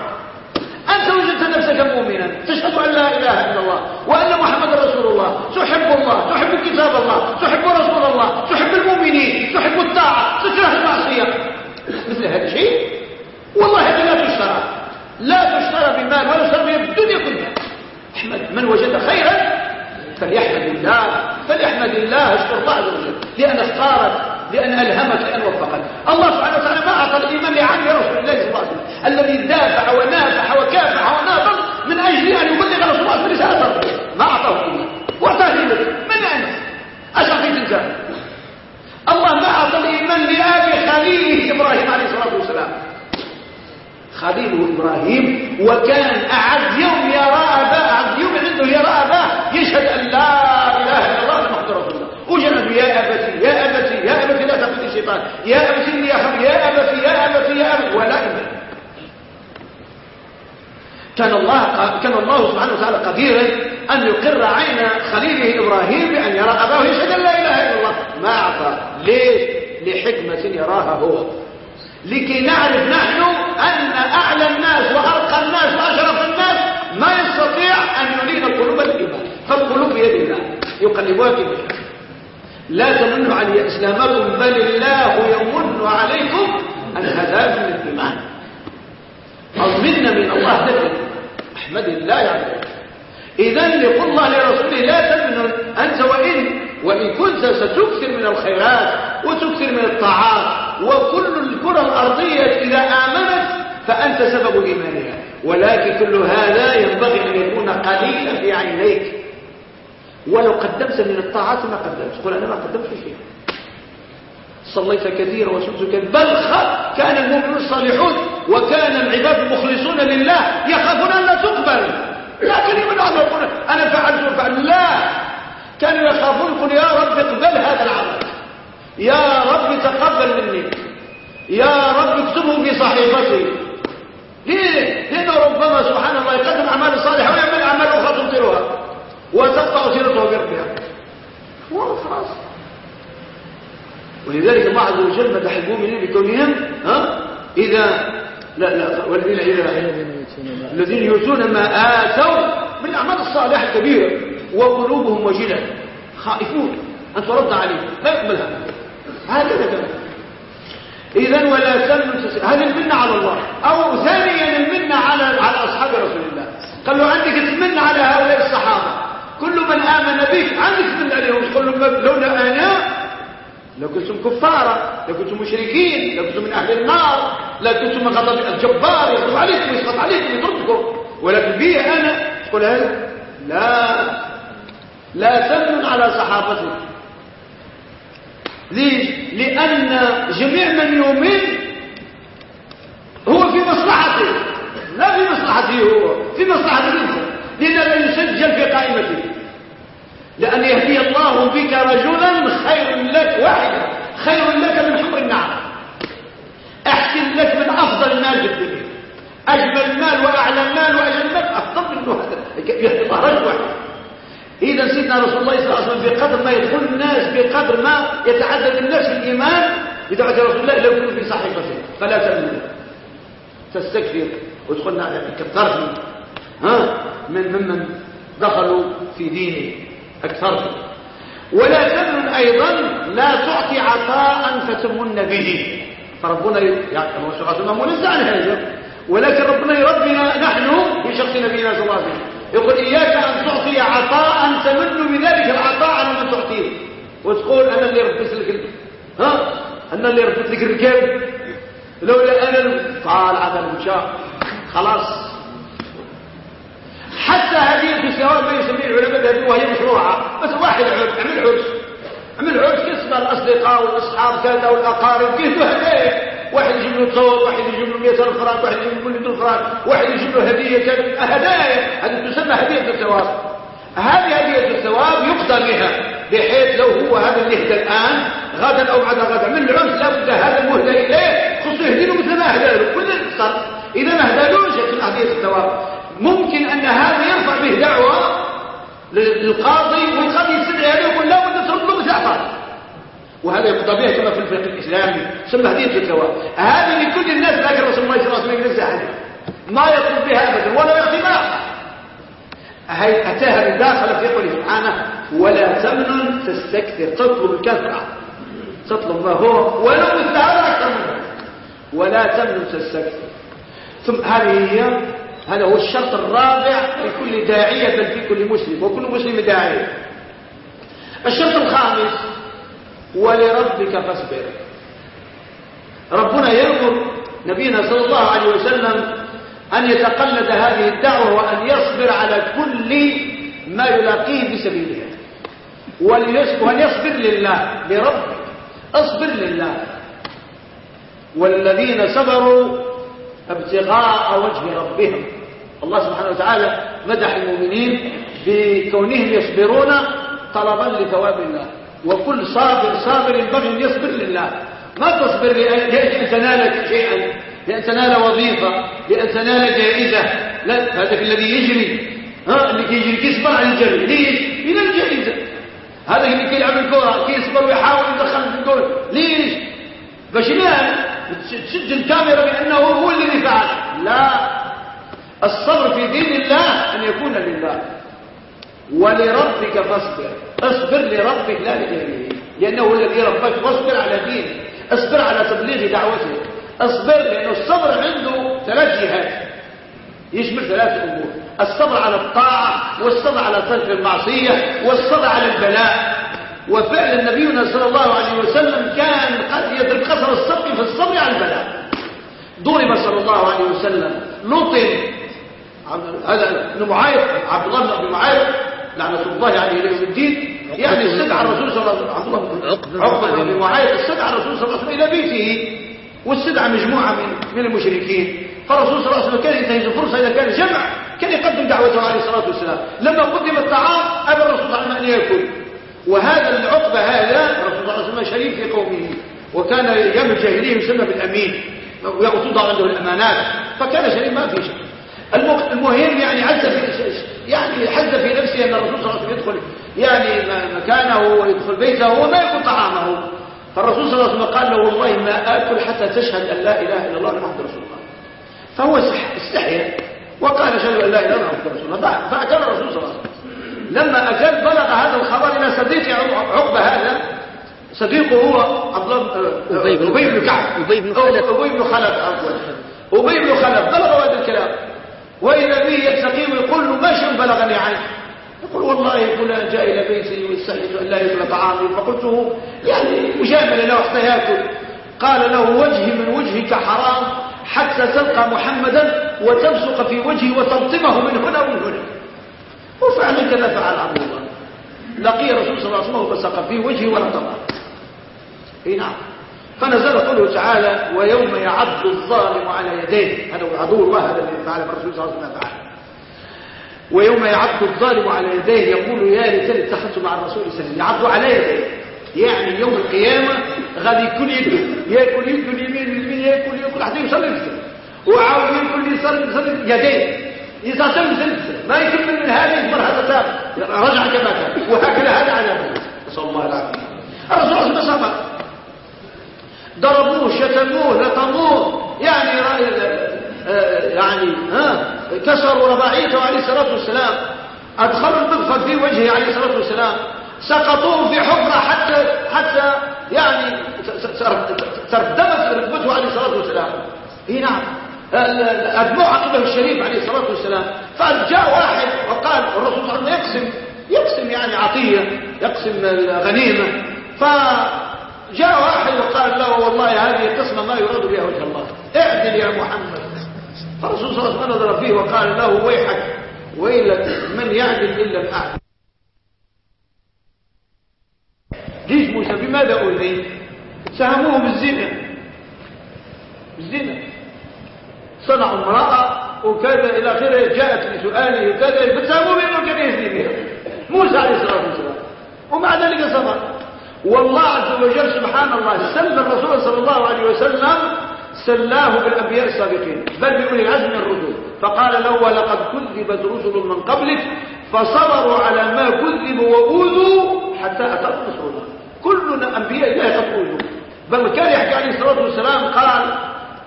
أنت وجدت نفسك مؤمنا. تشهد أن لا إله إلا الله وأن محمد رسول الله. تحب الله تحب كتاب الله تحب رسول الله تحب المؤمنين تحب الطاعة تكره المعصية. مثل هذا الشيء والله لا تشترى. لا تشترى بالمال ولا تشترى بالدنيا كلها. أحمد من وجد خيرا فليحمد الله فليحمد الله اشكر الله عز وجل. لأن اختارك لأن ألهمك لأن وفقك. الله سبحانه وتعالى ما أعطى الإيمان لعم رسول الله صلى الله عليه وسلم. الذي دافع ونافح وكافح ونافق من أجل أن يبلغ رسول الله رسالة ربه ما أعطاه الإيمان. وأعطاه من أين أشرفيت أنت الله ما أعطى الإيمان لآل خليله إبراهيم عليه الصلاة والسلام. خليله إبراهيم وكان أعز يوم يرى أباه أعز يوم عنده يرى أباه يشهد أن لا إله إلا الله محمد رسول الله. وجنب يا أبتي يا أبتي يا أبتي لا تقتل الشيطان يا أبتي إني أخاف. يا أبتي يا أبتي يا أبتي. ولا إبتي كان الله كان الله سبحانه وتعالى قديرا أن يقر عين خليله إبراهيم بأن يرى أباه يشهد أن لا إله إلا الله. ما أعطى؟ ليش لحكمة يراها هو. لكي نعرف نحن أن أعلى الناس وأرقى الناس وأشرف الناس ما يستطيع أن يلين القلوب الإيمان. فالقلوب بيد الله. يقلبها كيف لا تمنوا علي إسلامكم بل الله يمن عليكم أن هداكم للإيمان أو من الله لكم أحمد الله يعني إذا لقل الله لرسوله لا تمنن أنت وإن وإن كنت ستكثر من الخيرات وتكثر من الطاعات. وكل الكرة الأرضية إذا آمنت فأنت سبب إيمانها. ولكن كل هذا ينبغي أن يكون قليلا في عينيك. ولو قدمت من الطاعات ما قدمت. قل أنا ما قدمت شيء. صليت كثيرا وصمت كثيرا. بل كان المؤمنون الصالحون وكان العباد المخلصون لله. يخافون أن لا تقبل. لكن من يقول أنا فعلت وفعلت. لا. كانوا يخافون يقول يا رب اقبل هذا العمل. يا رب تقبل مني. يا رب اكتبه في صحيفتي. ليه؟ لأنه ربما سبحان الله يقدم أعمال صالحة ويعمل أعمال أخرى تبطلها. وتقطع سيرته بربها. خلاص. ولذلك الله عز وجل مدح المؤمنين بكونهم ها؟ إذا لا لا والذين الذين يؤتون ما آتوا من الأعمال الصالحة الكبيرة وقلوبهم وجلة خائفون. أن ترد عليهم. لا يقبلها. هكذا كمان. إذا ولا تمنوا هذه المنة على الله. أو ثانيا المنة على على أصحاب رسول الله. قال له عندك تمن على هؤلاء الصحابة. كل من آمن بك عندك تمن عليهم. تقول لهم لولا أنا لكنتم كفارا لكنتم مشركين لكنتم من أهل النار لكنتم من غضب الجبار يغضب عليكم يسخط عليكم يطردكم ولكن بي أنا تقول هذا لا. لا تمن على صحابتك. ليش؟ لأن جميع من يؤمن هو في مصلحته. لا في مصلحته هو في مصلحة الإنسان. لأنه لا يسجل في قائمته. لأن يهدي الله بك رجلا خير لك واحدا. خير لك من حمر النعم. أحسن لك من أفضل المال في الدنيا. أجمل مال وأعلى المال وأجل مال. أفضل منه هذا يهدي الله رجل واحد إذا سيدنا رسول الله صلى الله عليه وسلم بقدر ما يدخل الناس بقدر ما يتعدد الناس الإيمان بدعوة رسول الله لو يكون في صحيفته فلا تمنع تستكثر وتدخلنا كثرت ها؟ من ممن دخلوا في دينه أكثرت ولا تمن أيضا لا تعطي عطاء فتمن به. فربنا يعني الله منزع عن هذا. ولكن ربنا يربنا نحن في شخص نبينا صلى الله عليه وسلم. يقول إياك أن تعطي عطاء تمن بذلك العطاء على من تعطيه وتقول أنا اللي ربيت لك ها أنا اللي ربيت لك الركاب لولا أنا قال عمل مشاء خلاص حتى هذه الثواب ما يسميه العلماء بهذه وهي مشروعة بس واحد عرس عمل عرس عمل عرس كسب الأصدقاء والأصحاب كذا والأقارب هدايا واحد يجيب له ثوب واحد يجيب له 100 فرنك واحد يجيب له 200 فرنك واحد يجيب له هدية هدايا هذه تسمى هدية الثواب. هذه هدية الثواب يقدر بها بحيث لو هو هذا اللي اهدى الآن غدا أو بعد غدا من العنف لابد هذا المهدى إليه خصوصا يهدي له مثل ما اهدى له كل الاقتصاد إذا ما اهدالوش هديه الثواب. ممكن أن هذا يرفع به دعوة للقاضي والقاضي يستدعي عليه ويقول لا بد ترد له مثل وهذا به كما في الفقه الإسلامي ثم هدية الثواب هذه لكل الناس لكن رسول الله صلى الله عليه وسلم ما يطلب بها أبدا ولا يعطي ما هي أتاها من داخل في قوله سبحانه ولا تمنن تستكثر تطلب الكثرة. تطلب ما هو ولو أكثر منه. ولا تمنن تستكثر. ثم هذه هي هذا هو الشرط الرابع في كل داعية بل في كل مسلم وكل مسلم داعية الشرط الخامس ولربك فاصبر. ربنا يأمر نبينا صلى الله عليه وسلم أن يتقلد هذه الدعوة وأن يصبر على كل ما يلاقيه بسبيلها وأن يصبر لله لربك. اصبر لله. والذين صبروا ابتغاء وجه ربهم. الله سبحانه وتعالى مدح المؤمنين بكونهم يصبرون طلبا لثواب الله. وكل صابر صابر ينبغي أن يصبر لله. ما تصبر لأن تنال شيئا لأن تنال وظيفة لأن تنال جائزة. لا هذاك الذي يجري. ها اللي يجري يصبر على الجري. ليش إلى الجائزة. هذا اللي كيلعب الكرة كيصبر ويحاول يدخل في الجول ليش؟ باش تشد الكاميرا بأنه هو الذي فعل لا. الصبر في دين الله أن يكون لله. ولربك فاصبر. اصبر لربك لا لغيره لأنه الذي ربك واصبر على دينه اصبر على تبليغ دعوته اصبر لأنه الصبر عنده ثلاث جهات. يشمل ثلاث أمور الصبر على الطاعة والصبر على ترك المعصية والصبر على البلاء. وفعل نبينا صلى الله عليه وسلم كان قد يضرب الصبر في الصبر على البلاء. ضرب صلى الله عليه وسلم لطم هذا ابن معايق عبد الله بن معايق لعنة الله عليه يوم الدين. يعني استدعى الرسول صلى الله عليه وسلم. عقبة بن معايق استدعى الرسول صلى الله عليه وسلم إلى بيته. واستدعى مجموعة من من المشركين. فالرسول صلى الله عليه وسلم كان ينتهز الفرصة إذا كان جمع. كان يقدم دعوته عليه الصلاة والسلام. لما قدم الطعام أبى الرسول صلى الله عليه وسلم أن يأكل. وهذا العقبة هذا الرسول صلى الله عليه وسلم شريف في قومه وكان أيام الجاهلية يسمى بالأمين وتوضع عنده الأمانات. فكان شريف ما في شيء المهم يعني عز في يعني حز في نفسه أن الرسول صلى الله عليه وسلم يدخل يعني مكانه ويدخل بيته وما يكون طعامه. فالرسول صلى الله عليه وسلم قال له والله ما آكل حتى تشهد أن لا إله إلا الله محمد رسول الله. فهو استحيا وقال أشهد أن لا إله إلا الله محمد رسول الله. فأكل الرسول صلى الله عليه وسلم. لما أكل بلغ هذا الخبر إلى صديق عقبة هذا صديقه هو عبد الله أبي بن كعب. أبي بن خلف أبي بن خلف عفوا. أبي بن خلف بلغ هذا الكلام. وإذا به يلتقيه ويقول له ما شيء بلغني عنك؟ يقول والله فلان جاء إلى بيتي ويستحيث أن لا يأكل طعامي فقلته يعني مجاملة له حتى يأكل قال له وجهي من وجهك حرام حتى تلقى محمدا وتبصق في وجهه وتلطمه من هنا ومن هنا. وفعلا كذا فعل عبد الله. لقي الرسول صلى الله عليه وسلم وبصق في وجهه ولطمه إي نعم. فنزل قوله تعالى ويوم يعض الظالم على يديه. هذا هو عدو الله هذا الذي فعل الرسول صلى الله عليه وسلم ويوم يعض الظالم على يديه يقول يا ليتني اتخذت مع الرسول صلى الله عليه وسلم يعض على يديه. يعني يوم القيامة غادي يكون يده يأكل يده اليمين اليمين يأكل يأكل حتى يوصل للجسم وعاود يأكل يصل يصل يديه. يتصل سلسلة ما يكمل من هذا يكبر هذا رجع كما كان. وهكذا هذا على نسأل الله العافية. الرسول صلى الله عليه وسلم ضربوه شتموه لطموه. يعني يعني ها كسروا رباعيته عليه الصلاة والسلام. أدخلوا المغفر في وجهه عليه الصلاة والسلام. سقطوه في حفرة حتى حتى يعني تردمت ركبته عليه الصلاة والسلام. اي نعم. أدموع عقبه الشريف عليه الصلاة والسلام. فجاء واحد وقال الرسول صلى الله عليه وسلم يقسم يقسم يعني عطية يقسم الغنيمة. فجاء واحد وقال له والله هذه قسمة ما يراد بها وجه الله. اعدل يا محمد. فالرسول صلى الله عليه وسلم نظر فيه وقال له ويحك ويلك من يعدل إلا الأعدل. جيش موسى بماذا أولي؟ سهموه بالزنا. بالزنا. صنعوا امرأة وكذا إلى آخره جاءت لسؤاله وكذا فسهموه بأنه كان يزني بها. موسى عليه الصلاة والسلام. ومع ذلك صبر. والله عز وجل سبحان الله سلم الرسول صلى الله عليه وسلم سلاه بالأنبياء السابقين بل بأولي العزم الرسل فقال له ولقد كذبت رسل من قبلك فصبروا على ما كذبوا وأوذوا حتى أتاهم نصرنا كلنا أنبياء قد أوذوا بل كان يحكي عليه الصلاة والسلام قال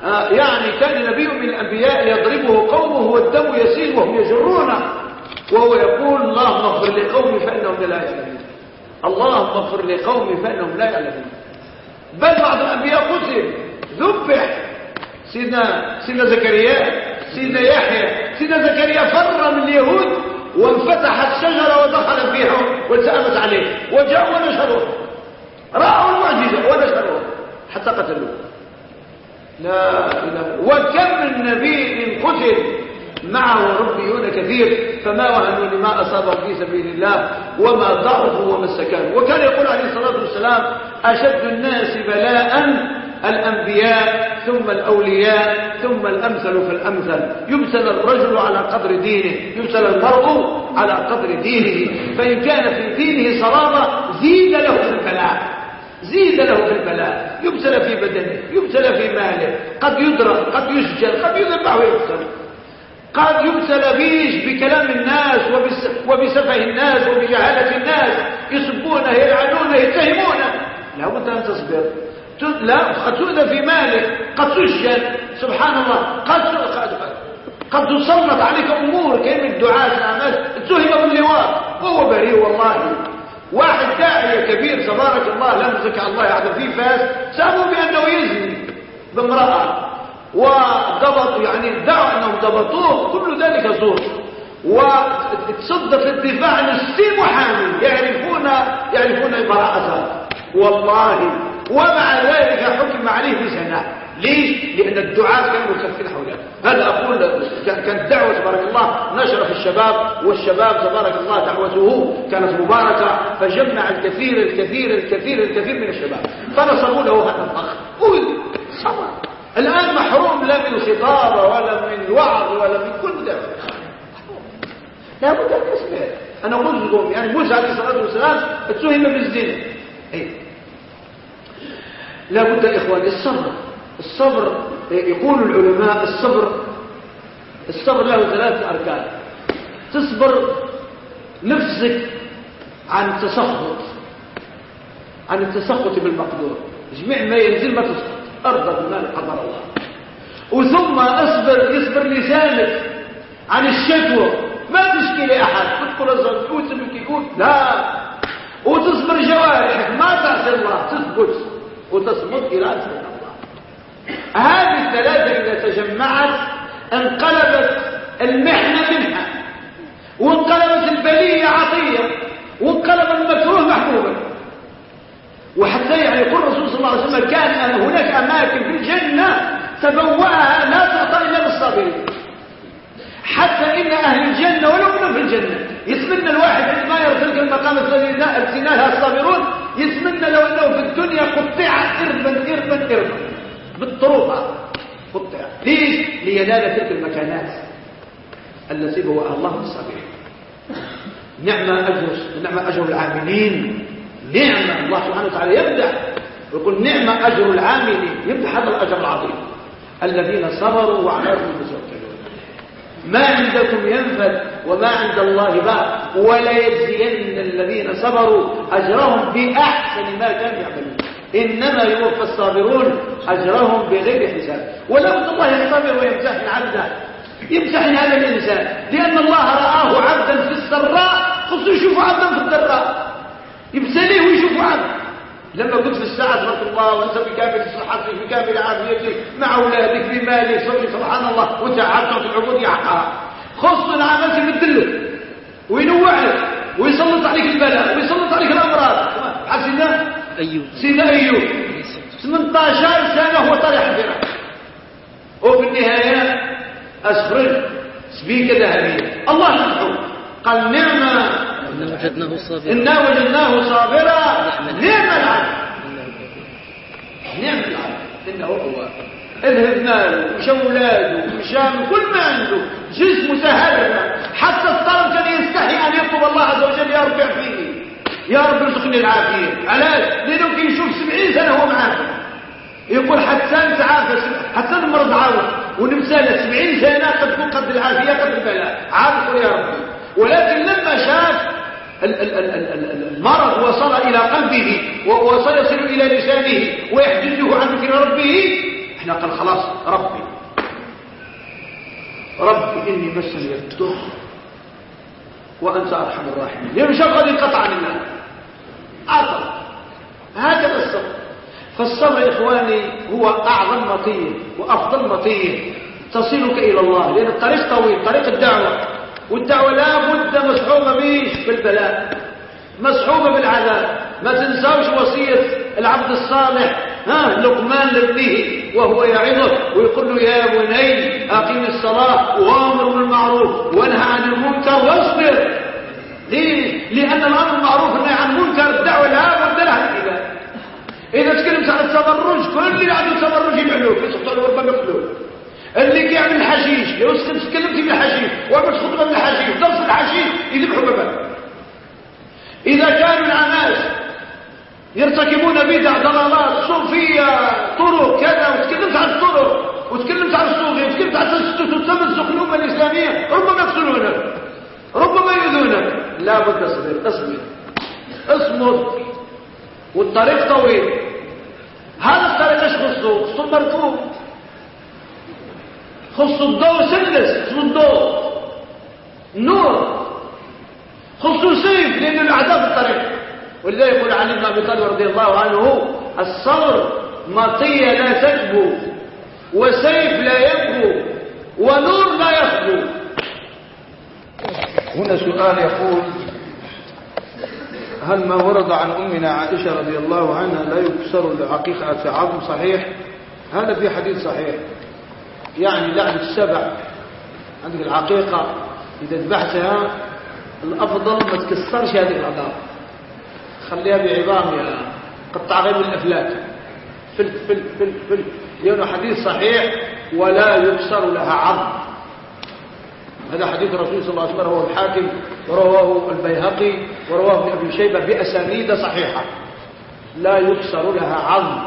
آه يعني كان نبي من الأنبياء يضربه قومه والدم يسيل وهم يجرونه. وهو يقول اللهم اغفر لقومي فإنهم لا يعلمون اللهم اغفر لقومي فإنهم لا يعلمون. بل بعض الأنبياء قتل ذبح سيدنا سيدنا زكريا سيدنا يحيى سيدنا زكريا فر من اليهود وانفتحت شجرة ودخل فيها والتأمت عليه وجاءوا ونشروه. رأوا المعجزة ونشروه حتى قتلوه. لا إله وكم من نبي قتل معه ربيون كثير فما وهنوا لما أصابهم في سبيل الله وما ضعفوا وما استكانوا. وكان يقول عليه الصلاة والسلام أشد الناس بلاء الأنبياء ثم الأولياء ثم الأمثل فالأمثل يبتلى الرجل على قدر دينه يبتلى المرء على قدر دينه. فإن كان في دينه صلابة زيد له في البلاء. زيد له في البلاء. يبتلى في بدنه يبتلى في ماله. قد يدرك قد يسجن قد يذبح ويقتل قد يبتلى بيش بكلام الناس وبسفه الناس وبجهالة الناس. يسبونه يلعنونه يتهمونه. لا بد أن تصبر. لا قد تؤذى في مالك قد تسجن سبحان الله. قد قد تسلط عليك أمور. كيف الدعاة الأعمال اتهم باللواء. وهو بريء والله. واحد داعية كبير تبارك الله لا نزكى الله يعلم فيه فاس. ساموا بأنه يزني بامرأة. وضبط يعني ادعوا أنهم ضبطوه كل ذلك زور. وتصدق الدفاع عن السين محامي يعرفون يعرفون براءته والله ومع ذلك حكم عليه بسنه ليش؟ لأن الدعاة كانوا يكفين حوله. هذا أقول كانت دعوة تبارك الله نشر في الشباب والشباب تبارك الله دعوته كانت مباركة. فجمع الكثير الكثير الكثير الكثير من الشباب. فنصبوا له هذا الضخ صبر. الآن محروم لا من الخطابة ولا من الوعظ ولا من كل ذلك لا بد أن يسمع. أنا قلت لكم يعني موسى عليه الصلاة والسلام اتهم بالزنا. إيه؟ لا بد يا إخواني الصبر. الصبر يقول العلماء الصبر الصبر له ثلاث أركان. تصبر نفسك عن التسخط عن التسخط بالمقدور. جميع ما ينزل ما تسخط أرضى بما قدر الله. وثم أصبر يصبر لسانك عن الشكوى. ما تشكي لأحد. تدخل الزنقوت يقول لا. وتصبر جوارحك. ما تعصي الله. تثبت وتصمت إلى أسر الله. هذه الثلاثة إذا تجمعت انقلبت المحنة منها. وانقلبت البلية عطية. وانقلب المكروه محبوبا. وحتى يعني يقول الرسول صلى الله عليه وسلم كان هناك أماكن في الجنة تبوأها لا تعطى إلا للصابرين. حتى إن أهل الجنة ولو كانوا في الجنة يتمنى الواحد ما يرى تلك الذي ابتناها الصابرون يتمنى لو أنه في الدنيا قطع إربا إربا إربا بالطروقة قطع. ليش؟ لينال تلك المكانات التي بوأها الله للصابرين نعم أجر نعم أجر العاملين. نعمة الله سبحانه وتعالى يمدح يقول نعم أجر العاملين. يمدح هذا الأجر العظيم. الذين صبروا ربهم يتوكلون ما عندكم ينفد وما عند الله باق. ولا يجزين الذين صبروا أجرهم بأحسن ما كانوا يعملون. إنما يوفى الصابرون أجرهم بغير حساب. ولو الله يصبر ويمتحن عبده يمتحن هذا الإنسان. لأن الله رآه عبدا في السراء خصوصا يشوف عبدا في الضراء. يبتليه ويشوف عنه لما كنت في الساعة تبارك الله وأنت بكامل صحتك بكامل عافيتك مع أولادك بمالك زوجك سبحان الله وتعبت في العبودية حقها خص عملت يبدله وينوعك ويسلط عليك البلاء ويسلط عليك الأمراض. حسنا أيوب. سيدنا أيوب؟ 18 سنة هو طالع الفراق وفي النهاية أسخرج سبيكة ذهبية. الله يرحمه. قال نعمة إنا وجدناه صابرا. إنا وجدناه صابرا. نعم العبد نعم العبد إنه هو. اذهب ماله وش أولاده وشام كل ما عنده. جسمه سهل حتى الطلب كان يستحي أن يطلب الله عز وجل يا رب فيه يا رب ارزقني العافية. علاش؟ لأنه كي يشوف 70 سنة هو معاه يقول حتى أنت عافى حتى المرض عاود ونمثال 70 سنة قد تكون قد العافية قد البلاء عافى يا ربي ولكن لما شاف المرض وصل إلى قلبه ووصل يصل إلى لسانه ويحدثه عن ذكر ربه. إحنا قال خلاص ربي. ربي إني مسني الدر وأنت أرحم الراحمين. يمشى قد انقطع الله عطل هكذا الصبر. فالصبر يا إخواني هو أعظم مطية وأفضل مطية تصلك إلى الله لأن الطريق طويل طريق الدعوة. والدعوة لا بد مصحوبة بيش بالبلاء مصحوبة بالعذاب. ما تنساوش وصية العبد الصالح ها لقمان لابنه وهو يعظه ويقول له يا بني أقيم الصلاة وآمر بالمعروف وانهى عن المنكر واصبر. ليه؟ لأن الأمر بالمعروف والنهي عن المنكر الدعوة لا بد لها العباد إذا تكلمت عن التبرج كل اللي عنده تبرج يعملوه يسقطوا له ربما يقتلوه اللي يعمل الحشيش لو تكلمت بالحشيش وعملت خطبة بالحشيش درس الحشيش يذبحوا بابا إذا كانوا الناس يرتكبون بدع ضلالات صوفية طرق كذا وتكلمت عن الطرق وتكلمت عن الصوفية وتكلمت عن تسدس وتمسك الأمة الإسلامية ربما يقتلونك ربما يؤذونك. لا بد اصبر اصبر اصمت والطريق طويل. هذا الطريق إيش خصه خصه مركوب خص الضوء سلس اسمه الضوء نور. خصه سيف لأن الأعداء في الطريق ولذلك يقول علي بن أبي طالب رضي الله عنه الصبر مطية لا تكبو وسيف لا يكبو ونور لا يخبو هنا سؤال يقول هل ما ورد عن أمنا عائشة رضي الله عنها لا يكسر لعقيقة عظم صحيح؟ هذا في حديث صحيح. يعني لعبة السبع. عندك العقيقة إذا ذبحتها الأفضل ما تكسرش هذه العظام خليها بعظام يا قطع غير الأفلاك. فل فل فل فل لأنه حديث صحيح ولا يكسر لها عظم. هذا حديث الرسول صلى الله عليه وسلم رواه الحاكم ورواه البيهقي ورواه ابن شيبة بأسانيد صحيحة. لا يكسر لها عظم.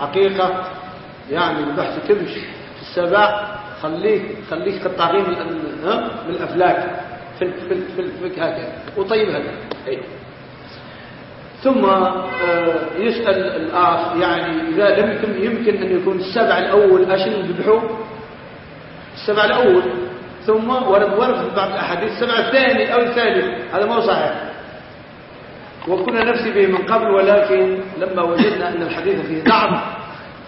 حقيقة يعني البحث تمشي. السبع خليك خليك قطعين من الأفلاك. في في في في هكذا. وطيب هذا. ثم آه، يسأل الآخ يعني إذا لم يكن يمكن أن يكون السبع الأول أشن يذبحوه السبع الأول. ثم ورد ورد في بعض الأحاديث السبع الثاني أو الثالث. هذا ما هو صحيح. وكنا نفسي به من قبل ولكن لما وجدنا أن الحديث فيه ضعف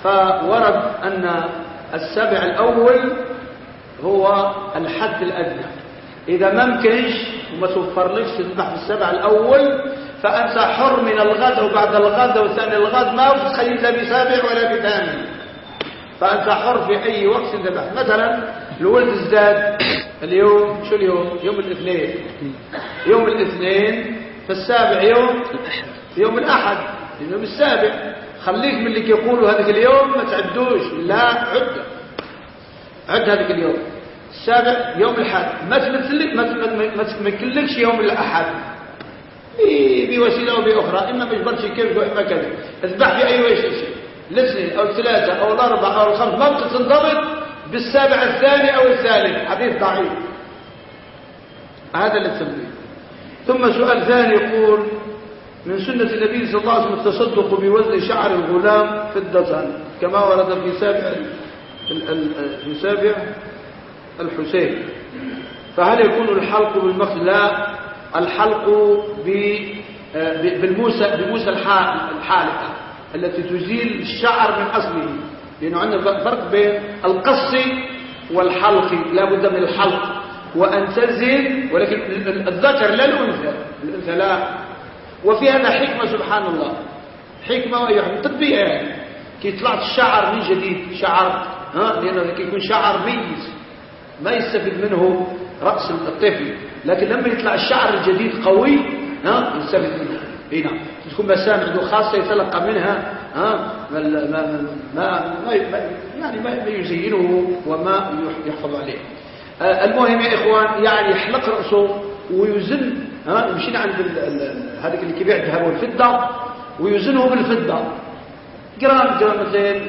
فورد أن السبع الأول هو الحد الأدنى. إذا ما ممكنش وما توفرلكش تذبح في السبع الأول فأنت حر من الغد وبعد الغد وثاني الغد ما تتخيل لا بسابع ولا بثامن. فأنت حر في أي وقت تذبح. مثلا الولد ازداد اليوم شو اليوم؟ يوم الاثنين. يوم الاثنين فالسابع يوم يوم الأحد يوم السابع. خليك من اللي يقولوا هذاك اليوم ما تعدوش. لا عد. عد هذاك اليوم. السابع يوم الحد ما تمثلك ما تمكنلكش يوم الأحد. بوسيلة وبأخرى إما مجبرش كيف وإما كذا. اذبح في أي وجه. الاثنين أو الثلاثة أو الأربعة أو الخمس. ما بتنضبط بالسابع الثاني أو الثالث. حديث ضعيف. هذا التنبيه ثم سؤال ثاني يقول من سنة النبي صلى الله عليه وسلم التصدق بوزن شعر الغلام فضة كما ورد في سابع في سابع الحسين. فهل يكون الحلق بالمخ؟ لا الحلق بالموسى بموسى الحالقة التي تزيل الشعر من أصله. لأنه عندنا فرق بين القص والحلق لا بد من الحلق. وأن تزيل ولكن الذكر لا الأنثى. الأنثى لا. وفي هذا حكمة سبحان الله حكمة ويعني تطبيع يعني كي طلعت الشعر من جديد شعر ها لأنه يكون شعر ميت ما يستفيد منه رأس الطفل. لكن لما يطلع الشعر الجديد قوي ها يستفيد منه إي نعم. تكون مسامع خاصة يتلقى منها ها ما ما ما, ما يعني ما يزينه وما يحفظ عليه. آه، المهم يا إخوان يعني يحلق رأسه ويزن ها مشينا عند هذاك اللي كيبيع الذهب والفضة ويزنه بالفضة. جرام جرامتين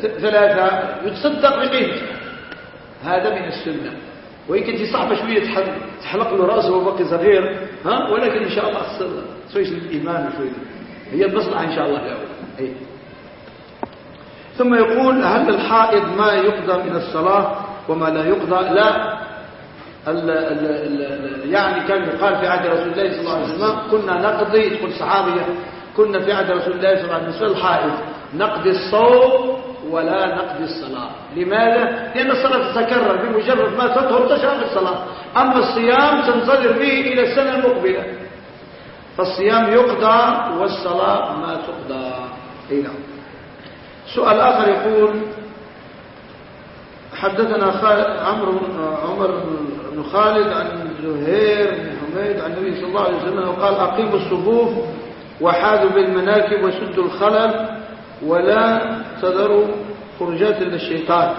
ثلاثة يتصدق بقيمته هذا من السنة. وإن كنت صعبة شوية تحلق له رأسه وهو باقي صغير ها ولكن إن شاء الله شوية الإيمان شوية هي المصلحة إن شاء الله. يا أي. ثم يقول هل الحائض ما يقضى من الصلاة وما لا يقضى؟ لا. ال ال ال يعني كان يقال في عهد رسول الله صلى الله عليه وسلم كنا نقضي تقول صحابية كنا في عهد رسول الله صلى الله عليه وسلم الحائض. نقضي الصوم ولا نقضي الصلاة. لماذا؟ لأن الصلاة تتكرر بمجرد ما تطهر تشرب الصلاة. أما الصيام تنتظر به إلى السنة المقبلة. فالصيام يقضى والصلاة ما تقضى. أي نعم. سؤال آخر يقول حدثنا عمرو عمر بن خالد عن زهير بن حميد عن النبي صلى الله عليه وسلم وقال أقيموا الصفوف وحاذوا بالمناكب وسدوا الخلل ولا تذروا خرجات للشيطان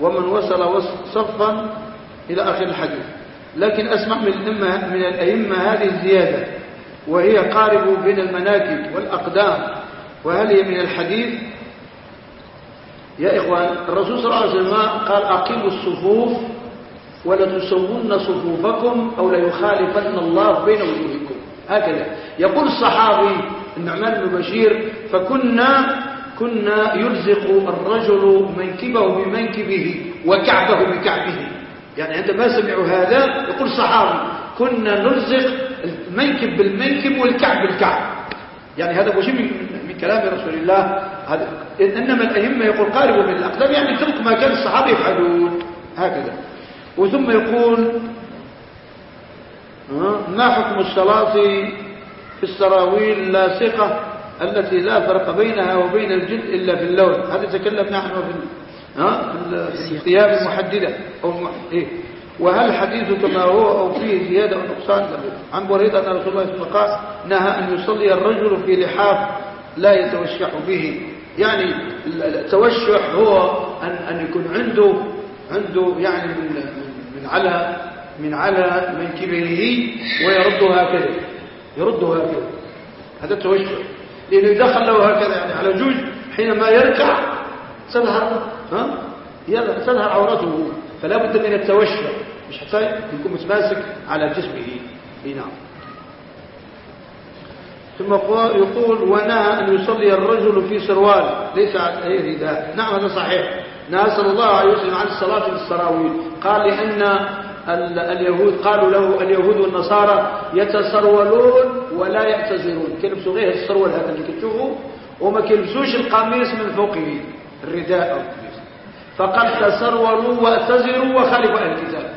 ومن وصل صفا إلى آخر الحديث. لكن أسمع من الأئمة, من الأئمة هذه الزيادة وهي قارب بين المناكب والأقدام وهل هي من الحديث؟ يا إخوان الرسول صلى الله عليه وسلم قال أقيموا الصفوف ولا تسوون صفوفكم أو لا يخالفن الله بين وجوهكم. هكذا. يقول الصحابي النعمان بن بشير فكنا كنا يلزق الرجل منكبه بمنكبه وكعبه بكعبه. يعني عندما سمعوا هذا؟ يقول الصحابي كنا نلزق المنكب بالمنكب والكعب بالكعب. يعني هذا وجه من, كلام رسول الله. هذا إنما الأئمة يقول قاربوا من الأقدام يعني ترك ما كان الصحابة يفعلون. هكذا. وثم يقول ما حكم الصلاة في السراويل اللاصقة التي لا فرق بينها وبين الجلد إلا في اللون؟ هذا تكلمنا عنه في الثياب المحددة أو إيه. وهل حديث كما هو أو فيه زيادة أو نقصان؟ عن بريدة أن رسول الله صلى الله عليه وسلم نهى أن يصلي الرجل في لحاف لا يتوشح به. يعني التوشح هو أن, أن يكون عنده عنده يعني من على من على منكبه ويردها هكذا. يردها هكذا. هذا التوشح لأنه إذا خلوا هكذا يعني على جوج حينما يركع تظهر ها؟ يلا تظهر عورته. فلا بد من التوشع مش حتى يكون متماسك على جسمه. إي نعم. ثم يقول ونهى أن يصلي الرجل في سروال ليس على رداء نعم هذا صحيح. صلى الله عليه وسلم عن الصلاة في السراويل. قال لأن اليهود قالوا له اليهود والنصارى يتسرولون ولا يعتذرون. كيلبسوا غير السرول هذا اللي كتشوفوا وما كيلبسوش القميص من فوقه الرداء أو القميص. فقد تسرولوا واعتذروا وخالفوا أهل الكتاب.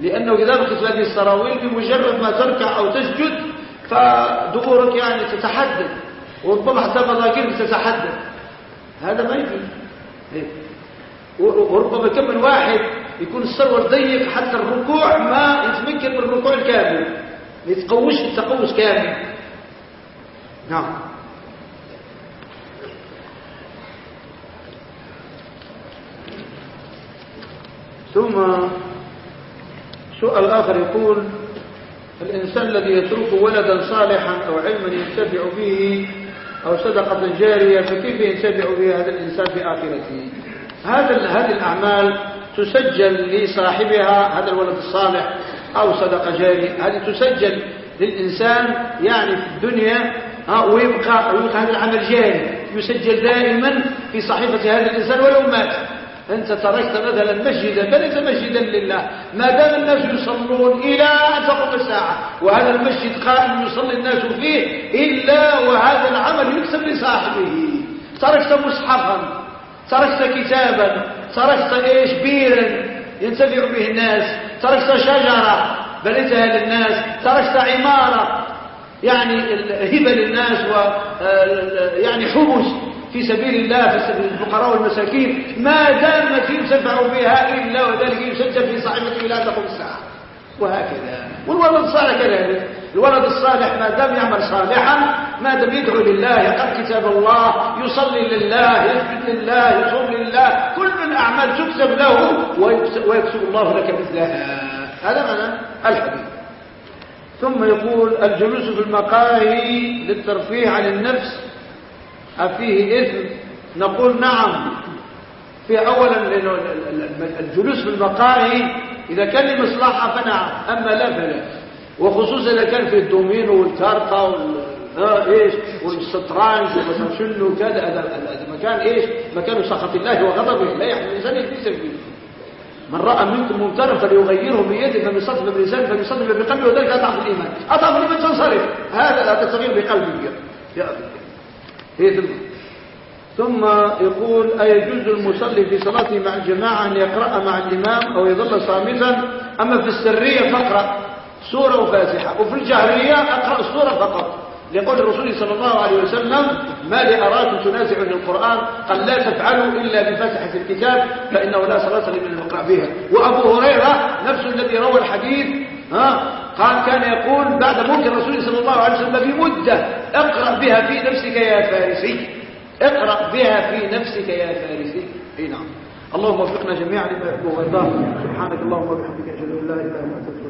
لأنه إذا بقيت هذه السراويل بمجرد ما تركع أو تسجد فدورك يعني وربما حتى مراكب تتحدد هذا ما إيه. وربما كم من واحد يكون السرور ضيق حتى الركوع ما يتمكن من الركوع الكامل ما يتقوش التقوس كامل. نعم. ثم سؤال آخر يقول الإنسان الذي يترك ولدا صالحا أو علما ينتفع به أو صدقة جارية فكيف ينتفع به هذا الإنسان في آخرته هذا هذه الأعمال تسجل لصاحبها هذا الولد الصالح أو صدقة جارية هذه تسجل للإنسان يعني في الدنيا ويبقى, ويبقى هذا العمل جاري. يسجل دائما في صحيفة هذا الإنسان ولو مات. أنت تركت مثلا مسجدا بنيت مسجدا لله. ما دام الناس يصلون إلى أن تقوم الساعة وهذا المسجد قائم يصلي الناس فيه إلا وهذا العمل يكتب لصاحبه. تركت مصحفا. تركت كتابا تركت إيش بيرا ينتفع به الناس تركت شجرة بنيتها للناس تركت عمارة يعني هبة للناس ويعني حبس في سبيل الله في الفقراء والمساكين. ما دامت ينتفع بها إلا وذلك يسجل في صاحبته لا تقوم الساعة. وهكذا. والولد الصالح كذلك. الولد الصالح ما دام يعمل صالحا ما دام يدعو لله يقرأ كتاب الله يصلي لله يسجد لله يصوم لله كل الأعمال تكتب له ويكتب الله لك مثلها. هذا معنى الحديث. ثم يقول الجلوس في المقاهي للترفيه عن النفس أفيه إثم؟ نقول نعم. في أولا الجلوس في المقاهي إذا كان لمصلحة فنعم أما لا فلا. وخصوصا إذا كان في الدومينو والكارطة وال... آه إيش؟ والشطرنج ومثلا شنو كذا هذا المكان إيش؟ مكان سخط الله وغضبه لا يحمل الإنسان يجلس فيه من رأى منكم منكرا فليغيره بيده فبصدق بلسانه فبصدق بقلبه وذلك أضعف الإيمان. أضعف الإيمان تنصرف. هذا لا تصغير بقلبك يا هي ثم؟ ثم يقول أيجوز المصلي في صلاته مع الجماعة أن يقرأ مع الإمام أو يظل صامتا؟ أما في السرية فاقرأ. سورة وفاتحة. وفي الجهرية أقرأ السورة فقط. لقول الرسول صلى الله عليه وسلم ما لي أراكم تنازعون القرآن قال لا تفعلوا إلا بفاتحة الكتاب فإنه لا صلاة لمن يقرأ بها وأبو هريرة نفسه الذي روى الحديث ها قال كان يقول بعد موت الرسول صلى الله عليه وسلم بمدة اقرأ بها في نفسك يا فارسي. اقرأ بها في نفسك يا فارسي. إي نعم. اللهم وفقنا جميعا لما يحب ويرضاه. سبحانك اللهم وبحمدك أشهد أن لا إله إلا أنت